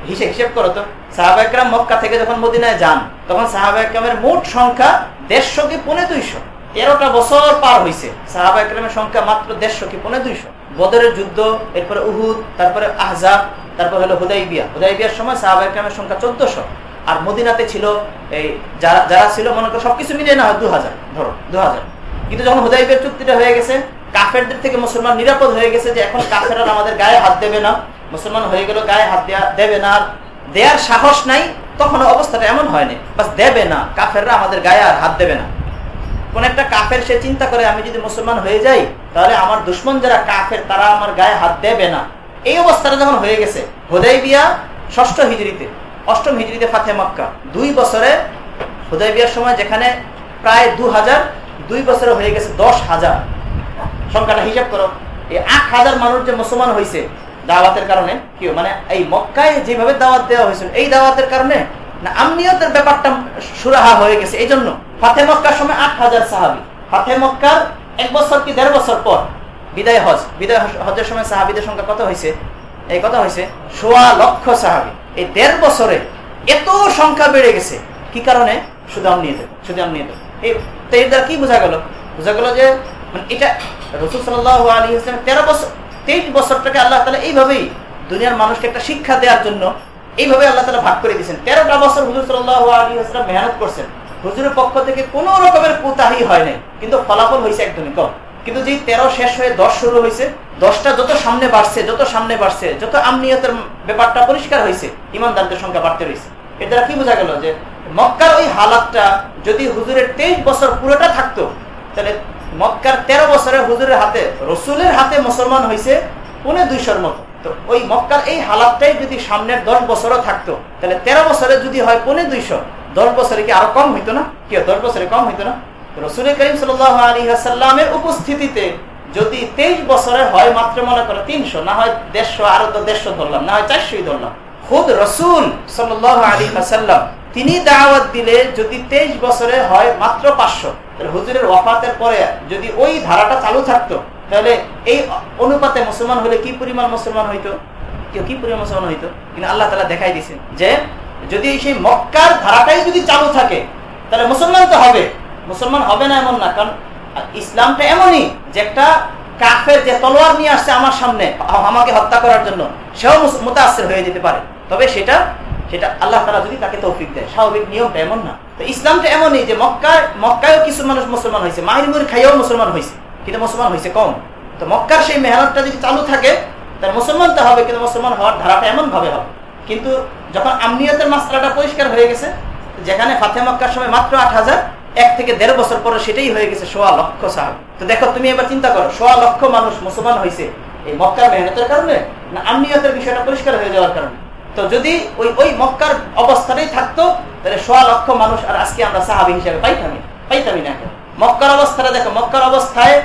হিসেব হিসেব করো তো। সাহাবা একরাম মক্কা থেকে যখন মদিনায় যান, তখন সাহাবা একরামের মোট সংখ্যা দেড়শো কি পনেরো দুইশো। তেরোটা বছর পার হয়েছে সাহাবা একরামের সংখ্যা মাত্র দেড়শো কি পনেরো দুইশো। বদরের যুদ্ধ, এরপরে উহুদ, তারপরে আহজাব, তারপর হলো হুদাই বিয়া হুদাই সময় সাহাবা একরামের সংখ্যা চোদ্দশো। আর মদিনাতে ছিল এই যারা যারা ছিল, মনে করো সবকিছু মিলিয়ে না হয় দু হাজার ধরো দু হাজার কিন্তু যখন হুদাই বিয়ার চুক্তিটা হয়ে গেছে, কাফেরদের থেকে মুসলমান নিরাপদ হয়ে গেছে যে এখন কাফেরা আমাদের গায়ে হাত দেবে না, মুসলমান হয়ে গেল গায়ে হাত দেবে না, আর দেয়ার সাহস নাই তখন অবস্থাটা এমন হয়নি। বাস দেবে না, কাফেররা আমাদের গায়ে আর হাত দেবে না। কোন একটা কাফের সে চিন্তা করে, আমি যদি মুসলমান হয়ে যাই, তাহলে আমার দুশ্মন যারা কাফের, তারা আমার গায়ে হাত দেবে না। এই অবস্থাটা যখন হয়ে গেছে হোদাই বিয়া ষষ্ঠ হিজড়িতে অষ্টম হিজড়িতে ফাতে মক্কা। দুই বছরে হোদাই বিয়ার সময় যেখানে প্রায় দু হাজার দুই বছরে হয়ে গেছে দশ হাজার সংখ্যাটা হিসাব করো। এই আট হাজার মানুষ যে মুসলমান হয়েছে দাওয়াতের কারণে, কি মানে এই মক্কায় যেভাবে দাওয়াত দেওয়া হয়েছিল, এই দাওয়াতের কারণে না, আমনিয়তের ব্যাপারটা সুরাহা হয়ে গেছে। এই জন্য ফাতে মক্কার সময় আট হাজার সাহাবি। ফাতে মক্কার এক বছর কি দেড় বছর পর বিদায় হজ, বিদায় হজের সময় সাহাবিদের সংখ্যা কত হয়েছে এই কথা হয়েছে সোয়া লক্ষ সাহাবি। এই দেড় বছরে এত সংখ্যা বেড়ে গেছে। কি কারণে? শুধু আমনিয়তে শুধু আমনিয়তে এই তো এর দ্বারা কি বোঝা গেল? বোঝা গেল যে মানে এটা রসুল সাল্লাহ আলী ইসলাম তেরো বছর, তেইশ বছরটাকে আল্লাহ তালা এইভাবেই দুনিয়ার মানুষকে একটা শিক্ষা দেওয়ার জন্য এইভাবে আল্লাহ তালা ভাগ করে দিয়েছেন। তেরোটা বছর হুজুর সাল্লাহ আলী আসলাম মেহনত করছেন। হুজুরের পক্ষ থেকে কোন রকমের কোতাহি হয় নাই। কিন্তু ফলাফল হয়েছে একদমই কম। কিন্তু যে তেরো শেষ হয়ে দশ শুরু হয়েছে, দশটা যত সামনে বাড়ছে, যত সামনে বাড়ছে, যত আমনিয়তের ব্যাপারটা পরিষ্কার হয়েছে, ইমানদারদের সংখ্যা বাড়তে রয়েছে। এর দ্বারা কি বোঝা গেল যে মক্কার ওই হালাতটা যদি হুজুরের তেইশ বছর পুরোটা থাকতো, তাহলে মক্কার তেরো বছরে হুজুরের হাতে, রসুলের হাতে মুসলমান হয়েছে পুনে দুইশোর মতো। তো ওই মক্কার এই হালাতটাই যদি সামনের দশ বছরও থাকতো, তাহলে তেরো বছরে যদি হয় পুনে দুইশো, দশ বছরে কি আরও কম হইতো না? কি দশ বছরে কম হইতো না? রসুল করিম উপস্থিতিতে যদি তেইশ বছরে হয় মাত্র মনে করো তিনশো, না হয় দেড়শো, আরও তো দেড়শো ধরলাম, না হয় চারশোই ধরলাম। খুদ রসুল তিনি দাওয়াত দিলে যদি তেইশ বছরে হয় মাত্র পাঁচশো হুজুরের ওয়াফাতের পরে যদি ওই ধারাটা চালু থাকতো, তাহলে এই অনুপাতে মুসলমান হলে কি পরিমাণ মুসলমান হইতো? কেউ কি পরিমাণ মুসলমান হইতো? কিন্তু আল্লাহ তালা দেখাই দিয়েছেন যে, যদি সেই মক্কার ধারাটাই যদি চালু থাকে, তাহলে মুসলমান তো হবে। মুসলমান হবে না এমন না, কারণ ইসলামটা এমনই যে একটা কাফের যে তলোয়ার নিয়ে আসছে আমার সামনে, আমাকে হত্যা করার জন্য, সেও মোতাসের হয়ে যেতে পারে। তবে সেটা সেটা আল্লাহ তারা যদি তাকে তৌফিক দেয়, স্বাভাবিক নিয়মটা এমন না। তো ইসলামটা এমনই যে মক্কায়, মক্কায়ও কিছু মানুষ মুসলমান হয়েছে মাহিরমুর খাইয়াও মুসলমান হয়েছে, কিন্তু মুসলমান হয়েছে কম। তো মক্কার সেই মেহনতটা যদি চালু থাকে, তাহলে মুসলমান তো হবে, কিন্তু মুসলমান হওয়ার ধারাটা এমন ভাবে হবে। কিন্তু যখন আমনিয়তের মাস্টারটা পরিষ্কার হয়ে গেছে, যেখানে ফাতে মক্কার সময় মাত্র আট হাজার এক থেকে দেড় বছর পরে সেটাই হয়ে গেছে সোয়া লক্ষ সাহাব তো দেখো, তুমি এবার চিন্তা করো, সোয়া লক্ষ মানুষ মুসলমান হয়েছে এই মক্কার মেহনতের কারণে না আমনিয়তের বিষয়টা পরিষ্কার হয়ে যাওয়ার কারণে? তো যদি ওই ওই মক্কার অবস্থাটাই থাকতো, তাহলে সোয়া লক্ষ মানুষ আর আজকে আমরা সাহাবি হিসাবে পাইতামই পাইতামই না এখন মক্কার অবস্থাটা দেখো, মক্কার অবস্থায়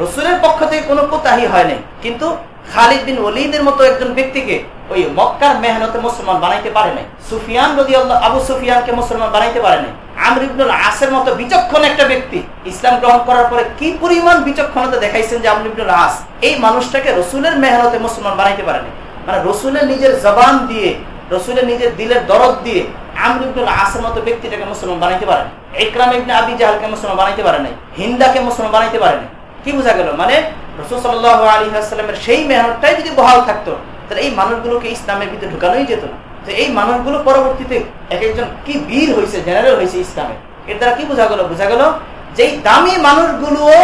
রসুলের পক্ষ থেকে কোনো কোতাহি হয় নাই। কিন্তু খালিদ বিন ওলিদের মতো একজন ব্যক্তিকে ওই মক্কার মেহনতে মুসলমান বানাইতে পারে নাই। সুফিয়ান আল্লাহ আবু সুফিয়ানকে মুসলমান বানাইতে পারে নাই। আমর ইবনুল আসের মতো বিচক্ষণ একটা ব্যক্তি ইসলাম গ্রহণ করার পরে কি পরিমাণ বিচক্ষণতা দেখাইছেন যে আমর ইবনুল আস এই মানুষটাকে রসুলের মেহনতে মুসলমান বানাইতে পারে নাই। মানে রসুলের নিজের জবান দিয়ে, রসুলের নিজের দিলের দরদ দিয়ে আমর ইবনুল আসের মতো ব্যক্তিটাকে মুসলমান বানাইতে পারে ইকরাম ইবনে আবি জাহালকে মুসলমান বানাইতে পারে নাই। হিন্দাকে মুসলমান বানাইতে পারে নাই। কি বোঝা গেল? মানে রসুল সাল্লাহ আলী আসসালামের সেই মেহনতটাই যদি বহাল থাকতো তাহলে এই মানুষগুলোকে ইসলামের ভিতরে ঢুকানোই যেত না। তো এই মানুষগুলো পরবর্তীতে এক একজন কি বীর হয়েছে জেনারেল হয়েছে ইসলামে? এর দ্বারা কি বোঝা গেল? বোঝা গেল যে দামি মানুষগুলোও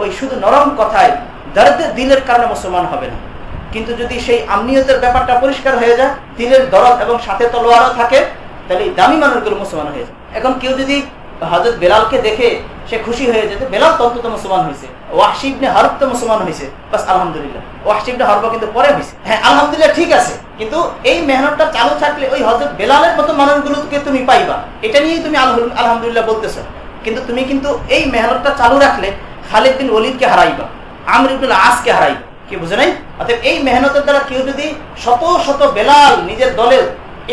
ওই শুধু নরম কথায় দর্দের দিলের কারণে মুসলমান হবে না। কিন্তু যদি সেই আমনিয়তের ব্যাপারটা পরিষ্কার হয়ে যায়, দিলের দরদ এবং সাথে তলোয়ারও থাকে, তাহলে এই দামি মানুষগুলো মুসলমান হয়ে যায়। এখন কেউ যদি হজরত বেলালকে দেখে সে খুশি হয়ে যেতে, বেলাল তো মুসলমান হয়েছে ওয়াহশিবনে হরব তো মুসলমান হয়েছে বাস আলহামদুলিল্লাহ। কিন্তু পরে হয়েছে হ্যাঁ আলহামদুলিল্লাহ ঠিক আছে, কিন্তু এই মেহনতটা চালু থাকলে ওই হজরত বেলালের মতো মানুষগুলোকে তুমি পাইবা। এটা নিয়েই তুমি আলহামদুলিল্লাহ কিন্তু তুমি কিন্তু এই মেহনতটা চালু রাখলে খালিদ বিন ওলিদকে হারাইবা আসকে কি বুঝে নাই? অর্থাৎ এই মেহনতের দ্বারা কেউ যদি শত শত বেলাল নিজের দলে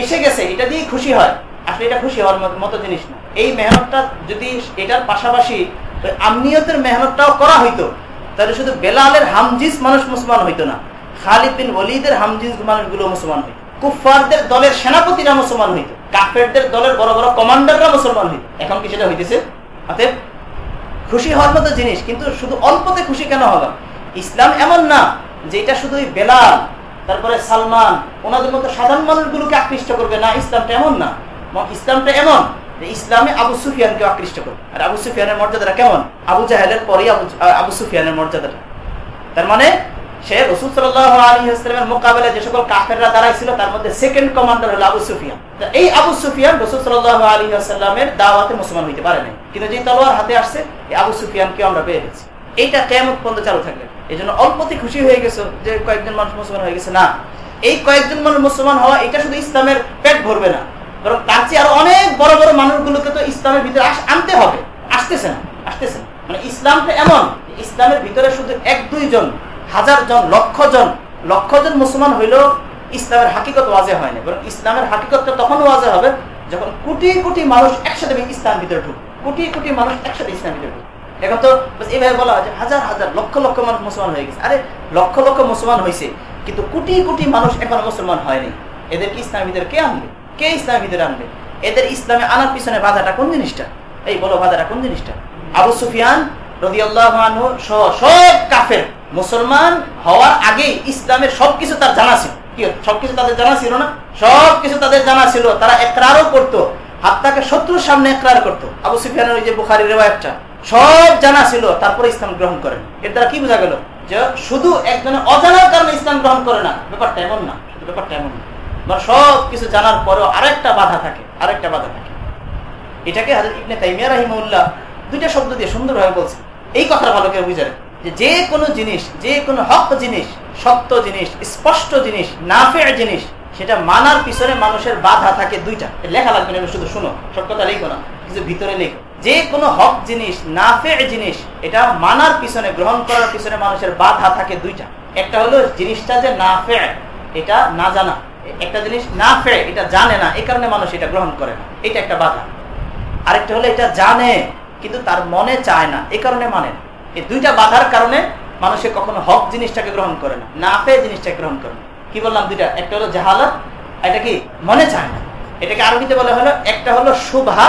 এসে গেছে, এটা দিয়ে খুশি হয়। আসলে এটা খুশি হওয়ার মতো জিনিস না। এই মেহনতটা যদি এটার পাশাপাশি আমনিয়তের মেহনতটাও করা হইতো। তাহলে শুধু বেলালের হামজিস মানুষ মুসলমান হইতো না। খালিদ বিন ওলিদের হামজিস মানুষগুলো মুসলমান হইত। কুফারদের দলের সেনাপতিরা মুসলমান হইত। কাফেরদের দলের বড় বড় কমান্ডাররা মুসলমান হইত। এখন কি সেটা হইতেছে? অতএব খুশি হওয়ার মতো জিনিস, কিন্তু শুধু অল্পতে খুশি কেন হবে? ইসলাম এমন না যে এটা শুধু বেলাল, তারপরে সালমান, ওনাদের মতো সাধারণ মানুষগুলোকে আকৃষ্ট করবে না। ইসলামটা এমন না। ইসলামটা এমন ইসলামে আবু সুফিয়ানকে আকৃষ্ট করবে আর আবু সুফিয়ানের মর্যাদাটা কেমন? আবু জাহেলের পরেই আবু আবু সুফিয়ানের মর্যাদাটা। তার মানে সে রসুল সাল্লামের মোকাবেলা যে সকল কাফেররা দাঁড়াইছিল, তার মধ্যে সেকেন্ড কমান্ডার হলো আবু সুফিয়ান। এই আবু সুফিয়ান রসুল সাল্লাহ আলী আসাল্লামের দাওয়াতে মুসলমান হইতে পারে নাই। কিন্তু যে তলোয়ার হাতে আসছে এই আবু সুফিয়ানকে আমরা পেয়ে গেছি। এইটা কেমন পর্যন্ত চালু থাকবে। এই জন্য অল্পতে খুশি হয়ে গেছো যে কয়েকজন মানুষ মুসলমান হয়ে গেছে। না, এই কয়েকজন মানুষ মুসলমান হওয়া, এটা শুধু ইসলামের পেট ভরবে না। বরং তার চেয়ে আরও অনেক বড় বড় মানুষগুলোকে তো ইসলামের ভিতরে আনতে হবে। আসতেছে না আসতেছে না। মানে ইসলামটা এমন ইসলামের ভিতরে শুধু এক দুইজন হাজার জন, লক্ষ জন লক্ষ জন মুসলমান হইলেও ইসলামের হাকিকত ওয়াজে হয় না। বরং ইসলামের হাকিকতটা তখন ওয়াজে হবে যখন কোটি কোটি মানুষ একসাথে ইসলামের ভিতরে ঢুক। কোটি কোটি মানুষ একসাথে ইসলাম ভিতরে ঢুক। এখন তো এইভাবে বলা হয় হাজার হাজার, লক্ষ লক্ষ মানুষ মুসলমান হয়ে গেছে। আরে লক্ষ লক্ষ মুসলমান হয়েছে কিন্তু কোটি কোটি মানুষ এখন মুসলমান হয়নি। এদেরকে ইসলামের ভিতরে কে আনবে? কে ইসলামের ভিতরে আনবে? এদের ইসলামে আনার পিছনে বাধাটা কোন জিনিসটা? এই বলো বাধাটা কোন জিনিসটা? আবু সুফিয়ান আল্লাহ সব কাফের, মুসলমান হওয়ার আগে ইসলামের সবকিছু তার জানা ছিল। কি সবকিছু তাদের জানা ছিল না? সবকিছু তাদের জানা ছিল। তারা একরারও করতো। হাত্তাকে শত্রুর সামনে একরার করতো। আবু সুফিয়ানের ওই যে বুখারির রেওয়ায়তটা, সব জানা ছিল। তারপরে ইসলাম গ্রহণ করেন। এর দ্বারা কি বোঝা গেল? যে শুধু একজনের অজানার কারণে ইসলাম গ্রহণ করে না। ব্যাপারটা এমন না। ব্যাপারটা এমন না। বা সব কিছু জানার পরেও আরেকটা বাধা থাকে, আরেকটা বাধা থাকে। এটাকে ইবনে তাইমিয়া রাহিমউল্লাহ দুইটা শব্দ দিয়ে সুন্দরভাবে বলছে। এই কথাটা ভালো করে বুঝে যে যে কোনো জিনিস, যে কোনো হক জিনিস, সত্য জিনিস, স্পষ্ট জিনিস নাফে জিনিস, সেটা মানার পিছনে মানুষের বাধা থাকে দুইটা। লেখা লাগবে না শুধু শুনো, সব কথা লিখো না, কিছু ভিতরে লিখো। যে কোনো হক জিনিস নাফে জিনিস, এটা মানার পিছনে, গ্রহণ করার পিছনে মানুষের বাধা থাকে দুইটা। একটা হলো জিনিসটা যে নাফে এটা না জানা। একটা জিনিস না ফেরে এটা জানে না এই কারণে মানুষ এটা গ্রহণ করে না। এটা একটা বাধা। আরেকটা হলো এটা জানে, কিন্তু তার মনে চায় না এই কারণে মানে এই দুইটা বাধার কারণে মানুষে কখনো হক জিনিসটাকে গ্রহণ করে না না পেয়ে জিনিসটাকে গ্রহণ করে না। কি বললাম দুইটা? একটা হলো জাহালত এটা কি? মনে চায় না। এটাকে আরবিতে বলা হলো, একটা হলো শুভা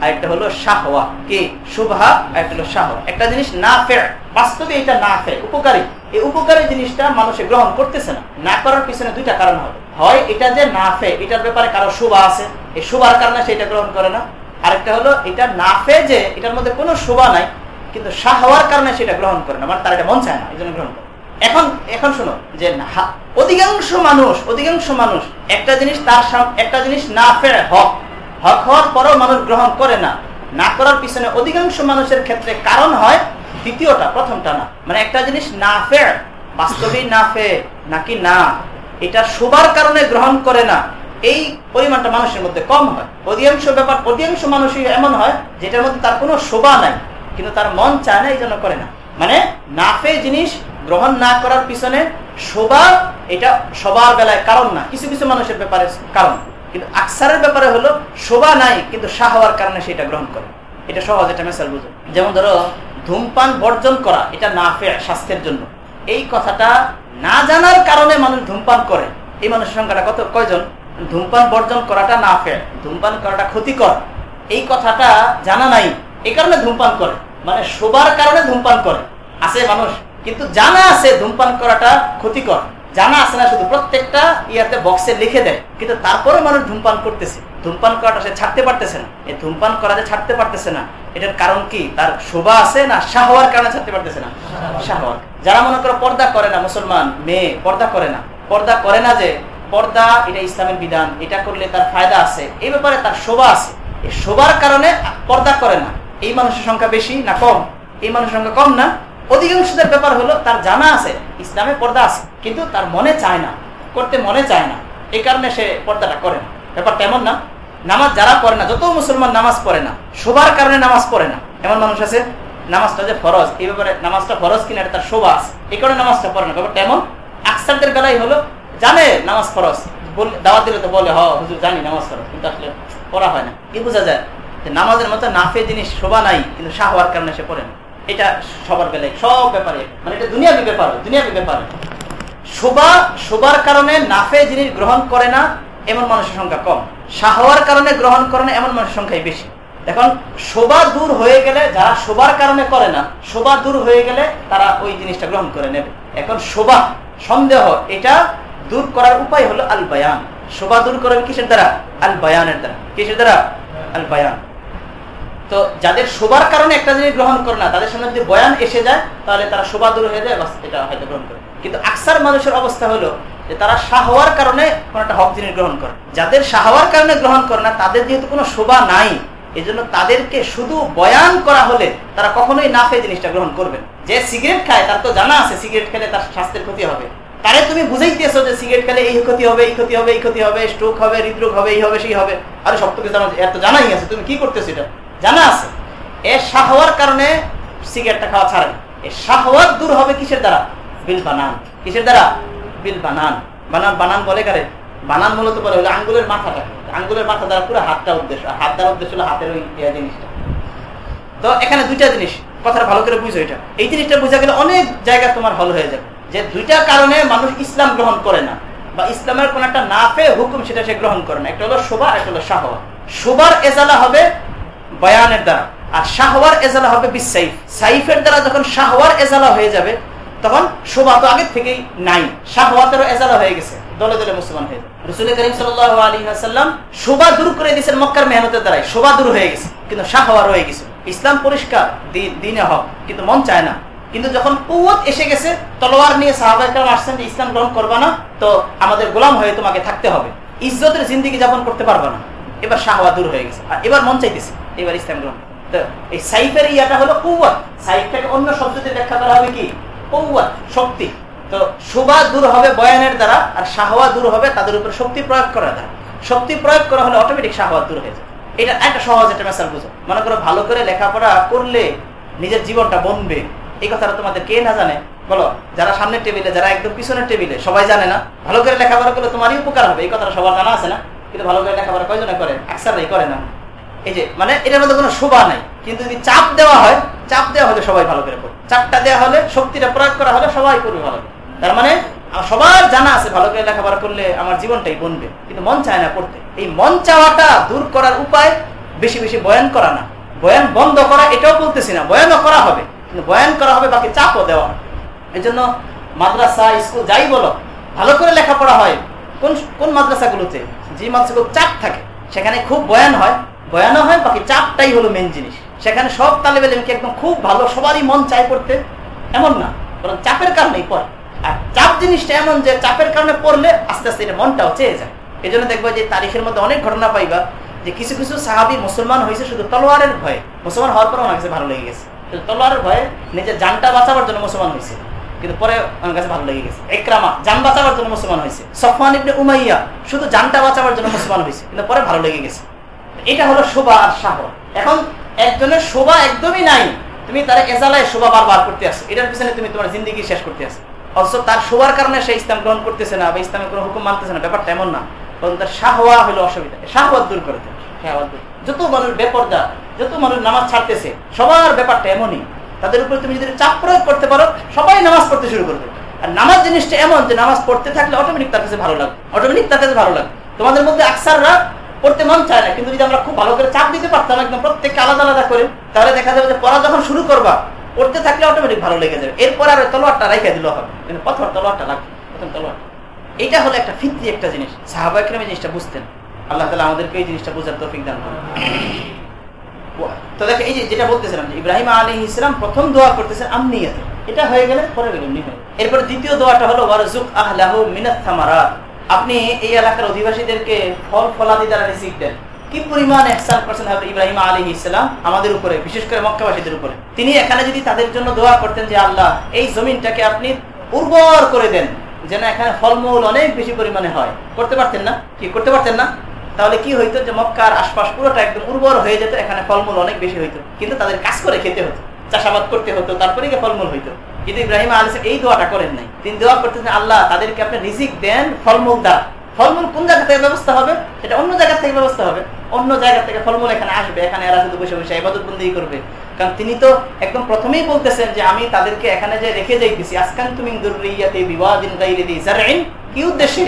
আর একটা হলো শাহওয়া। কি? শুভা আর একটা হলো শাহ একটা জিনিস না ফের বাস্তবে এটা না ফের উপকারী। এই উপকারী জিনিসটা মানুষে গ্রহণ করতেছে না। না করার পিছনে দুইটা কারণ হবে। হয় এটা যে না ফে এটার ব্যাপারে কারও শুভা আছে। এই শুভার কারণে সেটা গ্রহণ করে না। আরেকটা হলো, এটা না ফে যে এটার মধ্যে কোনো শোভা নাই, কিন্তু শাহ হওয়ার কারণে সেটা গ্রহণ করে না মানে তার এটা মন চায় না, এই জন্য গ্রহণ করে। এখন এখন শোনো, যে অধিকাংশ মানুষ অধিকাংশ মানুষ, একটা জিনিস তার একটা জিনিস না ফের হক। হক হওয়ার পরও মানুষ গ্রহণ করে না। না করার পিছনে অধিকাংশ মানুষের ক্ষেত্রে কারণ হয় দ্বিতীয়টা, প্রথমটা না। মানে একটা জিনিস না ফের, বাস্তবেই না ফে নাকি না? এটা শোবার কারণে গ্রহণ করে না। এই পরিমাণটা মানুষের মধ্যে কম হয়। অধিকাংশ ব্যাপার, অধিকাংশ মানুষই এমন হয়, যেটার মধ্যে তার কোনো শোভা নাই, কিন্তু তার মন চায় না এই জন্য করে না। মানে নাফে জিনিস গ্রহণ না করার পিছনে শোভা এটা সবার বেলায় কারণ না। কিছু কিছু মানুষের ব্যাপারে কারণ। কিন্তু আকসারের ব্যাপারে হলো শোভা নাই, কিন্তু শাহ হওয়ার কারণে সেটা গ্রহণ করে। এটা সহজ এটা মেসাল বুঝো যেমন ধরো ধূমপান বর্জন করা, এটা না ফের স্বাস্থ্যের জন্য। এই কথাটা না জানার কারণে মানুষ ধূমপান করে। এই মানুষের সংখ্যাটা কত, কয়জন? ধূমপান বর্জন করাটা না ফের ধূমপান করাটা ক্ষতিকর। এই কথাটা জানা নাই এই কারণে ধূমপান করে। মানে শোবার কারণে ধূমপান করে। আছে মানুষ, কিন্তু জানা আছে ধূমপান করাটা ক্ষতিকর। জানা আছে না, শুধু প্রত্যেকটা ইয়াতে বক্সে লিখে দেয়। কিন্তু তারপরে মানুষ ধূমপান করতেছে। ধূমপান করাটা সে ছাড়তে পারতেছে না। এই ধূমপান করা যে ছাড়তে পারতেছে না, এটার কারণ কি? তার শোভা আছে না শাহওয়ার কারণে ছাড়তে পারতেছে না? শাহওয়ার যারা মনে করো পর্দা করে না, মুসলমান, মেয়ে, পর্দা করে না, পর্দা করে না যে পর্দা, এটা ইসলামের বিধান, এটা করলে তার ফায়দা আছে, এই ব্যাপারে তার শোভা আছে। এই শোবার কারণে পর্দা করে না। এই মানুষের সংখ্যা বেশি না কম? এই মানুষের সংখ্যা কম না? অধিকাংশদের ব্যাপার হলো তার জানা আছে। ইসলামে পর্দা আছে, কিন্তু তার মনে চায় না, করতে মনে চায় না। এই কারণে সে পর্দাটা করে না। ব্যাপারটা এমন না, নামাজ যারা পড়ে না, যত মুসলমান নামাজ পড়ে না, শোবার কারণে নামাজ পড়ে না। এমন মানুষ আছে, নামাজটা যে ফরজ, এই ব্যাপারে নামাজটা ফরজ কিনা তার শোভা আছে। এই কারণে নামাজটা পড়ে না। ব্যাপারটা এমন, আকসারদের বেলায় হলো, জানে নামাজ ফরজ দাওয়াত দিলে তো বলে, হ, হুজুর জানি নামাজ ফরজ, কিন্তু আসলে পড়া হয় না। কি বোঝা যায় যে নামাজের মতো নাফে জিনিস শোভা নাই, কিন্তু শাহ হওয়ার কারণে সে পড়ে না। এটা সবার বেলায়, সব ব্যাপারে মানে এটা দুনিয়াবি ব্যাপার দুনিয়াবি ব্যাপার। শোভা শোবার কারণে নাফে জিনিস গ্রহণ করে না, এমন মানুষের সংখ্যা কম। শাহওয়ার কারণে গ্রহণ করে না, এমন মানুষের সংখ্যাই বেশি। এখন, শোভা দূর হয়ে গেলে যারা শোবার কারণে করে না, শোভা দূর হয়ে গেলে তারা ওই জিনিসটা গ্রহণ করে নেবে। এখন শোভা, সন্দেহ, এটা দূর করার উপায় হলো আল বায়ান শোভা দূর করবে কিসের দ্বারা? আল বায়ানের দ্বারা। কিসের দ্বারা? আল বায়ান তো যাদের শোবার কারণে একটা জিনিস গ্রহণ করে না, তাদের সামনে যদি বয়ান এসে যায়, তাহলে তারা শোভা দূর হয়ে যায়, বাস এটা হয়তো গ্রহণ করে। কিন্তু আকসার মানুষের অবস্থা হলো যে তারা শাহওয়ার কারণে কোন একটা হক জিনিস গ্রহণ করে। যাদের শাহওয়ার কারণে গ্রহণ করে না, তাদের যেহেতু কোনো শোভা নাই এই জন্য তাদেরকে শুধু বয়ান করা হলে তারা কখনোই নাফে জিনিসটা গ্রহণ করবে যে সিগারেট খায়, তার তো জানা আছে, সিগারেট খেলে তার স্বাস্থ্যের ক্ষতি হবে। তারে তুমি বুঝাইতেছো যে সিগারেট খেলে এই ক্ষতি হবে, এই ক্ষতি হবে, এই ক্ষতি হবে স্ট্রোক হবে, হৃদরোগ হবে, এই হবে, সেই হবে। আরে সব কিছু জানো এত জানাই আছে, তুমি কি করতেছো এটা? জানা আছে এর শাহওয়ার কারণে সিগারেটটা খাওয়া ছাড়ে এর শাহওয়াত দূর হবে কিসের দ্বারা? বিল বানান। কিসের দ্বারা? বিল বানান। বানান বানান বলে কারে? বানান মূলত বলে হলো আঙ্গুলের মাথাটা। আঙ্গুলের মাথা দ্বারা পুরো হাতটা উদ্দেশ্য হাত দ্বারা উদ্দেশ্য হলো হাতের ওই জিনিসটা। তো এখানে দুইটা জিনিস। কথাটা ভালো করে বুঝো এটা। এই জিনিসটা বোঝা গেলে অনেক জায়গা তোমার হল হয়ে যাবে। যে দুইটা কারণে মানুষ ইসলাম গ্রহণ করে না বা ইসলামের কোন একটা না পেয়ে হুকুম সেটা সে গ্রহণ করে না। একটা হলো শোভা একটা হলো শাহওয়া শোবার এজালা হবে বয়ানের দ্বারা। আর শাহওয়ার এজালা হবে বিসাইফ সাইফের দ্বারা যখন শাহওয়ার এজালা হয়ে যাবে, তখন শোভা তো আগের থেকেই নাই। শাহওয়াতেরও এজালা হয়ে গেছে। দলে দলে মুসলমান হয়ে রসুল করিম শোভা দূর করে দিয়েছেন মক্কার মেহনতের দ্বারাই। শোভা দূর হয়ে গেছে। কিন্তু গেছে। ইসলাম পরিষ্কার, দিনে হক। কিন্তু মন চায় না। কিন্তু যখন কুয়ত এসে গেছে, তলোয়ার নিয়ে সাহাবাহাম আসছেন যে, ইসলাম গ্রহণ করবা না, তো আমাদের গোলাম হয়ে তোমাকে থাকতে হবে। ইজ্জতের জিন্দিগি যাপন করতে পারবা না। এবার শাহওয়া দূর হয়ে গেছে। আর এবার মন চাইতেছে। এবার ইসলাম গ্রহণ তো এই সাইফের ইয়াটা হলো কুয়াত সাইফটাকে অন্য শব্দতে ব্যাখ্যা করা হবে কি? কুয়াত শক্তি। তো শোভা দূর হবে বয়ানের দ্বারা আর শাহওয়া দূর হবে তাদের উপর শক্তি প্রয়োগ করার দ্বারা। শক্তি প্রয়োগ করা হলে অটোমেটিক শাহওয়া দূর হয়ে যায় এটা একটা সহজ একটা মেসাল বুঝো। মনে করো ভালো করে লেখাপড়া করলে নিজের জীবনটা বনবে। এই কথাটা তোমাদের কে না জানে? বলো, যারা সামনের টেবিলে যারা একদম পিছনের টেবিলে সবাই জানে না? ভালো করে লেখাপড়া করলে তোমারই উপকার হবে। এই কথাটা সবার জানা আছে না? কিন্তু ভালো করে লেখাপড়া কয়জনে করে? আকসারাই করে না। এই যে মানে এটার মধ্যে কোনো শোভা নাই। কিন্তু যদি চাপ দেওয়া হয়, চাপ দেওয়া হলে সবাই ভালো করে পড়বে চাপটা দেওয়া হলে, শক্তিটা প্রয়োগ করা হলে সবাই করবে ভালো তার মানে সবার জানা আছে ভালো করে লেখাপড়া করলে আমার জীবনটাই বনবে। কিন্তু মন চায় না পড়তে। এই মন চাওয়াটা দূর করার উপায় বেশি বেশি বয়ান করা না। বয়ান বন্ধ করা, এটাও বলতেছি না। বয়ানও করা হবে, কিন্তু বয়ান করা হবে, বাকি চাপও দেওয়া হবে। এই জন্য মাদ্রাসা, স্কুল, যাই বলো, ভালো করে লেখাপড়া হয়। কোন কোন মাদ্রাসাগুলোতে? যে মাদ্রাসাগুলো চাপ থাকে, সেখানে খুব বয়ান হয়। বয়ানও হয়, বাকি চাপটাই হলো মেন জিনিস। সেখানে সব তালেবে কি একদম খুব ভালো, সবারই মন চাই পড়তে। এমন না, বরং চাপের কারণেই পড়ে। আর চাপ জিনিসটা এমন যে চাপের কারণে পড়লে আস্তে আস্তে এটা মনটাও চেয়ে যায়। এই জন্য দেখব যে তারিখের মধ্যে অনেক ঘটনা পাইবা, যে কিছু কিছু সাহাবি মুসলমান হয়েছে শুধু তলোয়ারের ভয়ে। মুসলমান হওয়ার পর আমার কাছে ভালো লেগে গেছে। তলোয়ারের ভয়ে নিজের জানটা বাঁচাবার জন্য মুসলমান হয়েছে। কিন্তু পরে আমার কাছে ভালো লেগে গেছে। একরামা যান বাঁচাবার জন্য মুসলমান হয়েছে। সফমান ইবনে উমাইয়া, শুধু জানটা বাঁচাবার জন্য মুসলমান হয়েছে। কিন্তু পরে ভালো লেগে গেছে। এটা হলো শোভা আর সাহ এখন একজনের শোভা একদমই নাই, তুমি তার এজালায় শোভা বারবার করতে আসো এটার পিছনে তুমি তোমার জিন্দিগি শেষ করতে আসো অথচ তার শোভার কারণে সে ইসলাম গ্রহণ করতেছে না বা ইসলামের কোনো হুকুম মানতেছে না, ব্যাপারটা এমন না। বরং তার শাহওয়া হলো অসুবিধা। শাহওয়াত দূর করে যত মানুষ বেপর্দা, যত মানুষ নামাজ ছাড়তেছে, সবার ব্যাপারটা এমনই। তাদের উপরে তুমি যদি চাপ প্রয়োগ করতে পারো, সবাই নামাজ পড়তে শুরু করবে আর নামাজ জিনিসটা এমন যে নামাজ পড়তে থাকলে অটোমেটিক তার কাছে ভালো লাগবে। অটোমেটিক তার কাছে ভালো লাগবে। তোমাদের মধ্যে আকসাররা পড়তে মন চায় না, কিন্তু যদি আমরা খুব ভালো করে চাপ দিতে পারতাম একদম প্রত্যেককে আলাদা আলাদা করে, তাহলে দেখা যাবে যে পড়া যখন শুরু করবা, পড়তে থাকলে অটোমেটিক ভালো লেগে যাবে। এরপর আর তলোয়ারটা রেখে দিল হবে। কিন্তু পথর তলোয়ারটা লাগবে, প্রথম তলোয়ার এইটা হলো একটা ফিতরি একটা জিনিস। সাহাবাহিক জিনিসটা বুঝতেন। আল্লাহ তালা আমাদেরকে এই জিনিসটা বোঝার তৌফিক দান করেন। তো দেখো এই যেটা বলতেছিলাম যে ইব্রাহিম আলী ইসলাম প্রথম দোয়া করতেছেন আমনিয়াতে। এটা হয়ে গেলে পরে গেল এরপরে দ্বিতীয় দোয়াটা হলো ওয়ারজুক আহলাহু মিনাত থামারাত আপনি এই এলাকার অধিবাসীদেরকে ফল ফলাদি দ্বারা দেন। কি পরিমাণ এহসান করছেন ইব্রাহিম আলী ইসলাম আমাদের উপরে, বিশেষ করে মক্কাবাসীদের উপরে? তিনি এখানে যদি তাদের জন্য দোয়া করতেন যে, আল্লাহ, এই জমিনটাকে আপনি উর্বর করে দেন, যেন এখানে ফলমূল অনেক বেশি পরিমাণে হয়। করতে পারতেন না? কি, করতে পারতেন না? তাহলে কি হইতো যে, মক্কার আশপাশ পুরোটা একদম উর্বর হয়ে যেত, এখানে ফলমূল অনেক বেশি হইতো। কিন্তু তাদের কাজ করে খেতে হতো, চাষাবাদ করতে হতো তারপরে ফলমূল হইতো। কিন্তু ইব্রাহিম আলী এই দোয়াটা করেন নাই। তিনি দোয়া করতেছেন, আল্লাহ, তাদেরকে আপনি রিজিক দেন, ফলমূল দ্বারা ফলমূল কোন জায়গা থেকে ব্যবস্থা হবে? সেটা অন্য জায়গা থেকে ব্যবস্থা হবে। অন্য জায়গা থেকে ফলমূল এখানে আসবে, এখানে এরা শুধু বসে বসে ইবাদত বন্দি করবে। কারণ তিনি তো একদম প্রথমেই বলতেছেন যে, আমি তাদেরকে এখানে যে রেখে যাইতেছি আজকান তুমি কি উদ্দেশ্যে?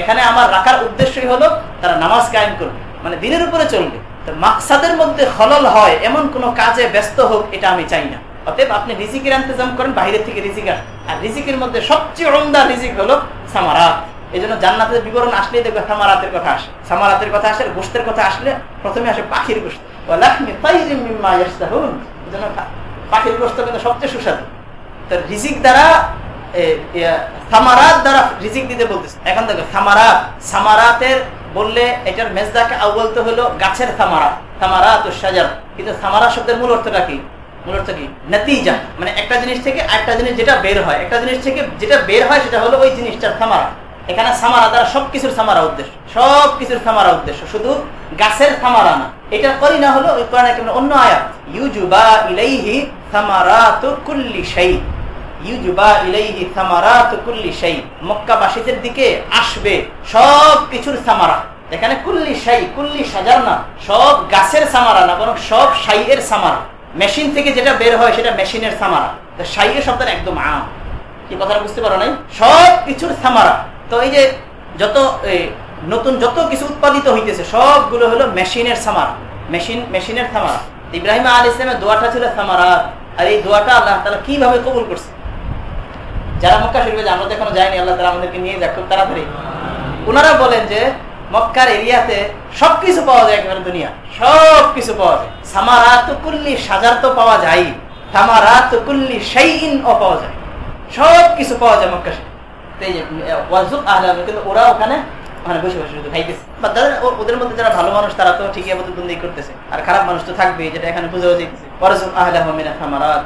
এখানে আমার রাখার উদ্দেশ্যই হলো তারা নামাজ কায়েম করবে মানে দিনের উপরে চলবে। তো মাকসাদের মধ্যে খলল হয়, এমন কোন কাজে ব্যস্ত হোক, এটা আমি চাই না। অতএব আপনি রিজিকের ইন্তজাম করেন বাইরের থেকে রিজিক আর রিজিকের মধ্যে সবচেয়ে অমদা রিজিক হলো সামারাত। এই জন্য জান্নাতের বিবরণ আসলেই দেখবে সামারাতের কথা আসে। সামারাতের কথা আসলে গোষ্ঠের কথা আসলে প্রথমে আসে পাখির গোষ্ঠ। পাখির গোষ্ঠ কিন্তু সবচেয়ে সুস্বাদু। তো রিজিক দ্বারা সামারাত দ্বারা রিজিক দিতে বলতেছে। এখন দেখো, সামারাত, সামারাতের বললে এটার মেজদাকে আউ্বল তো হলো গাছের থামারা থামারা তো সাজার কিন্তু থামারা শব্দের মূল অর্থটা কি? মূল অর্থ কি? নতিজা। মানে একটা জিনিস থেকে একটা জিনিস যেটা বের হয়। একটা জিনিস থেকে যেটা বের হয় সেটা হলো ওই জিনিসটার থামারা। এখানে সামারা দ্বারা সবকিছুর সামারা উদ্দেশ্য। সবকিছুর সামারা উদ্দেশ্য। শুধু গাছের সামারা না। এটা করি না হলো ওই অন্য আয়াত। ইউজুবা ইলাইহি সামারাতু তো কুল্লি শাই। মক্কাবাসীদের দিকে আসবে সব কিছুর সামারা। এখানে কুল্লি শাই, কুল্লি সাজার না, সব গাছের সামারা না, বরং সব শাইয়ের সামারা। মেশিন থেকে যেটা বের হয় সেটা মেশিনের সামারা। শাইয়ের শব্দের একদম আম। কি কথাটা বুঝতে পারো নাই? সব কিছুর সামারা। তো এই যে যত নতুন যত কিছু উৎপাদিত হইতেছে, সবগুলো হলো মেশিনের সামার। মেশিন, মেশিনের সামারা। ইব্রাহিম আল ইসলামের দোয়াটা ছিল সামারা আর এই দোয়াটা আল্লাহ তালা কীভাবে কবুল করছে? যারা মক্কা শরীফে আমরা তো এখনও যাইনি, আল্লাহ তালা আমাদেরকে নিয়ে যাক খুব তাড়াতাড়ি। ওনারা বলেন যে, মক্কার এরিয়াতে সবকিছু পাওয়া যায় একেবারে দুনিয়া। সবকিছু পাওয়া যায়। সামারাত কুল্লি সাজার তো পাওয়া যায় সামারাত কুল্লি সেই ও পাওয়া যায়। সবকিছু পাওয়া যায় মক্কা তারা তো ঠিকই করতেছে। আর খারাপ মানুষ তো থাকবে যেটা এখানে বুঝাও যাইতেছে। পরজুক আহলা মিনা সামারাত।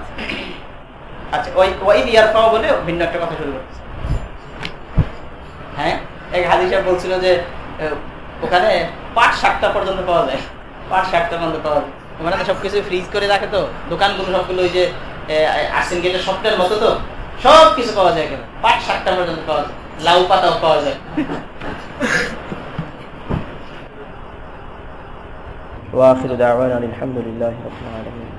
আচ্ছা ওই ওই ইয়ার পাওয়া বলে ভিন্ন একটা কথা শুরু করতেছে হ্যাঁ এক হাদিস বলছিল যে ওখানে পাট শাকটা পর্যন্ত পাওয়া যায় পাট শাকটা পর্যন্ত পাওয়া যায় ওখানে তো সবকিছু ফ্রিজ করে রাখে তো দোকানগুলো সবগুলো ওই যে আর্সেন গেটের সফটের মতো তো সব কিছু পাওয়া যায় এখানে পাট শাকটা পর্যন্ত পাওয়া যায় লাউ পাতাও পাওয়া যায় واخر دعوانا الحمد لله رب العالمين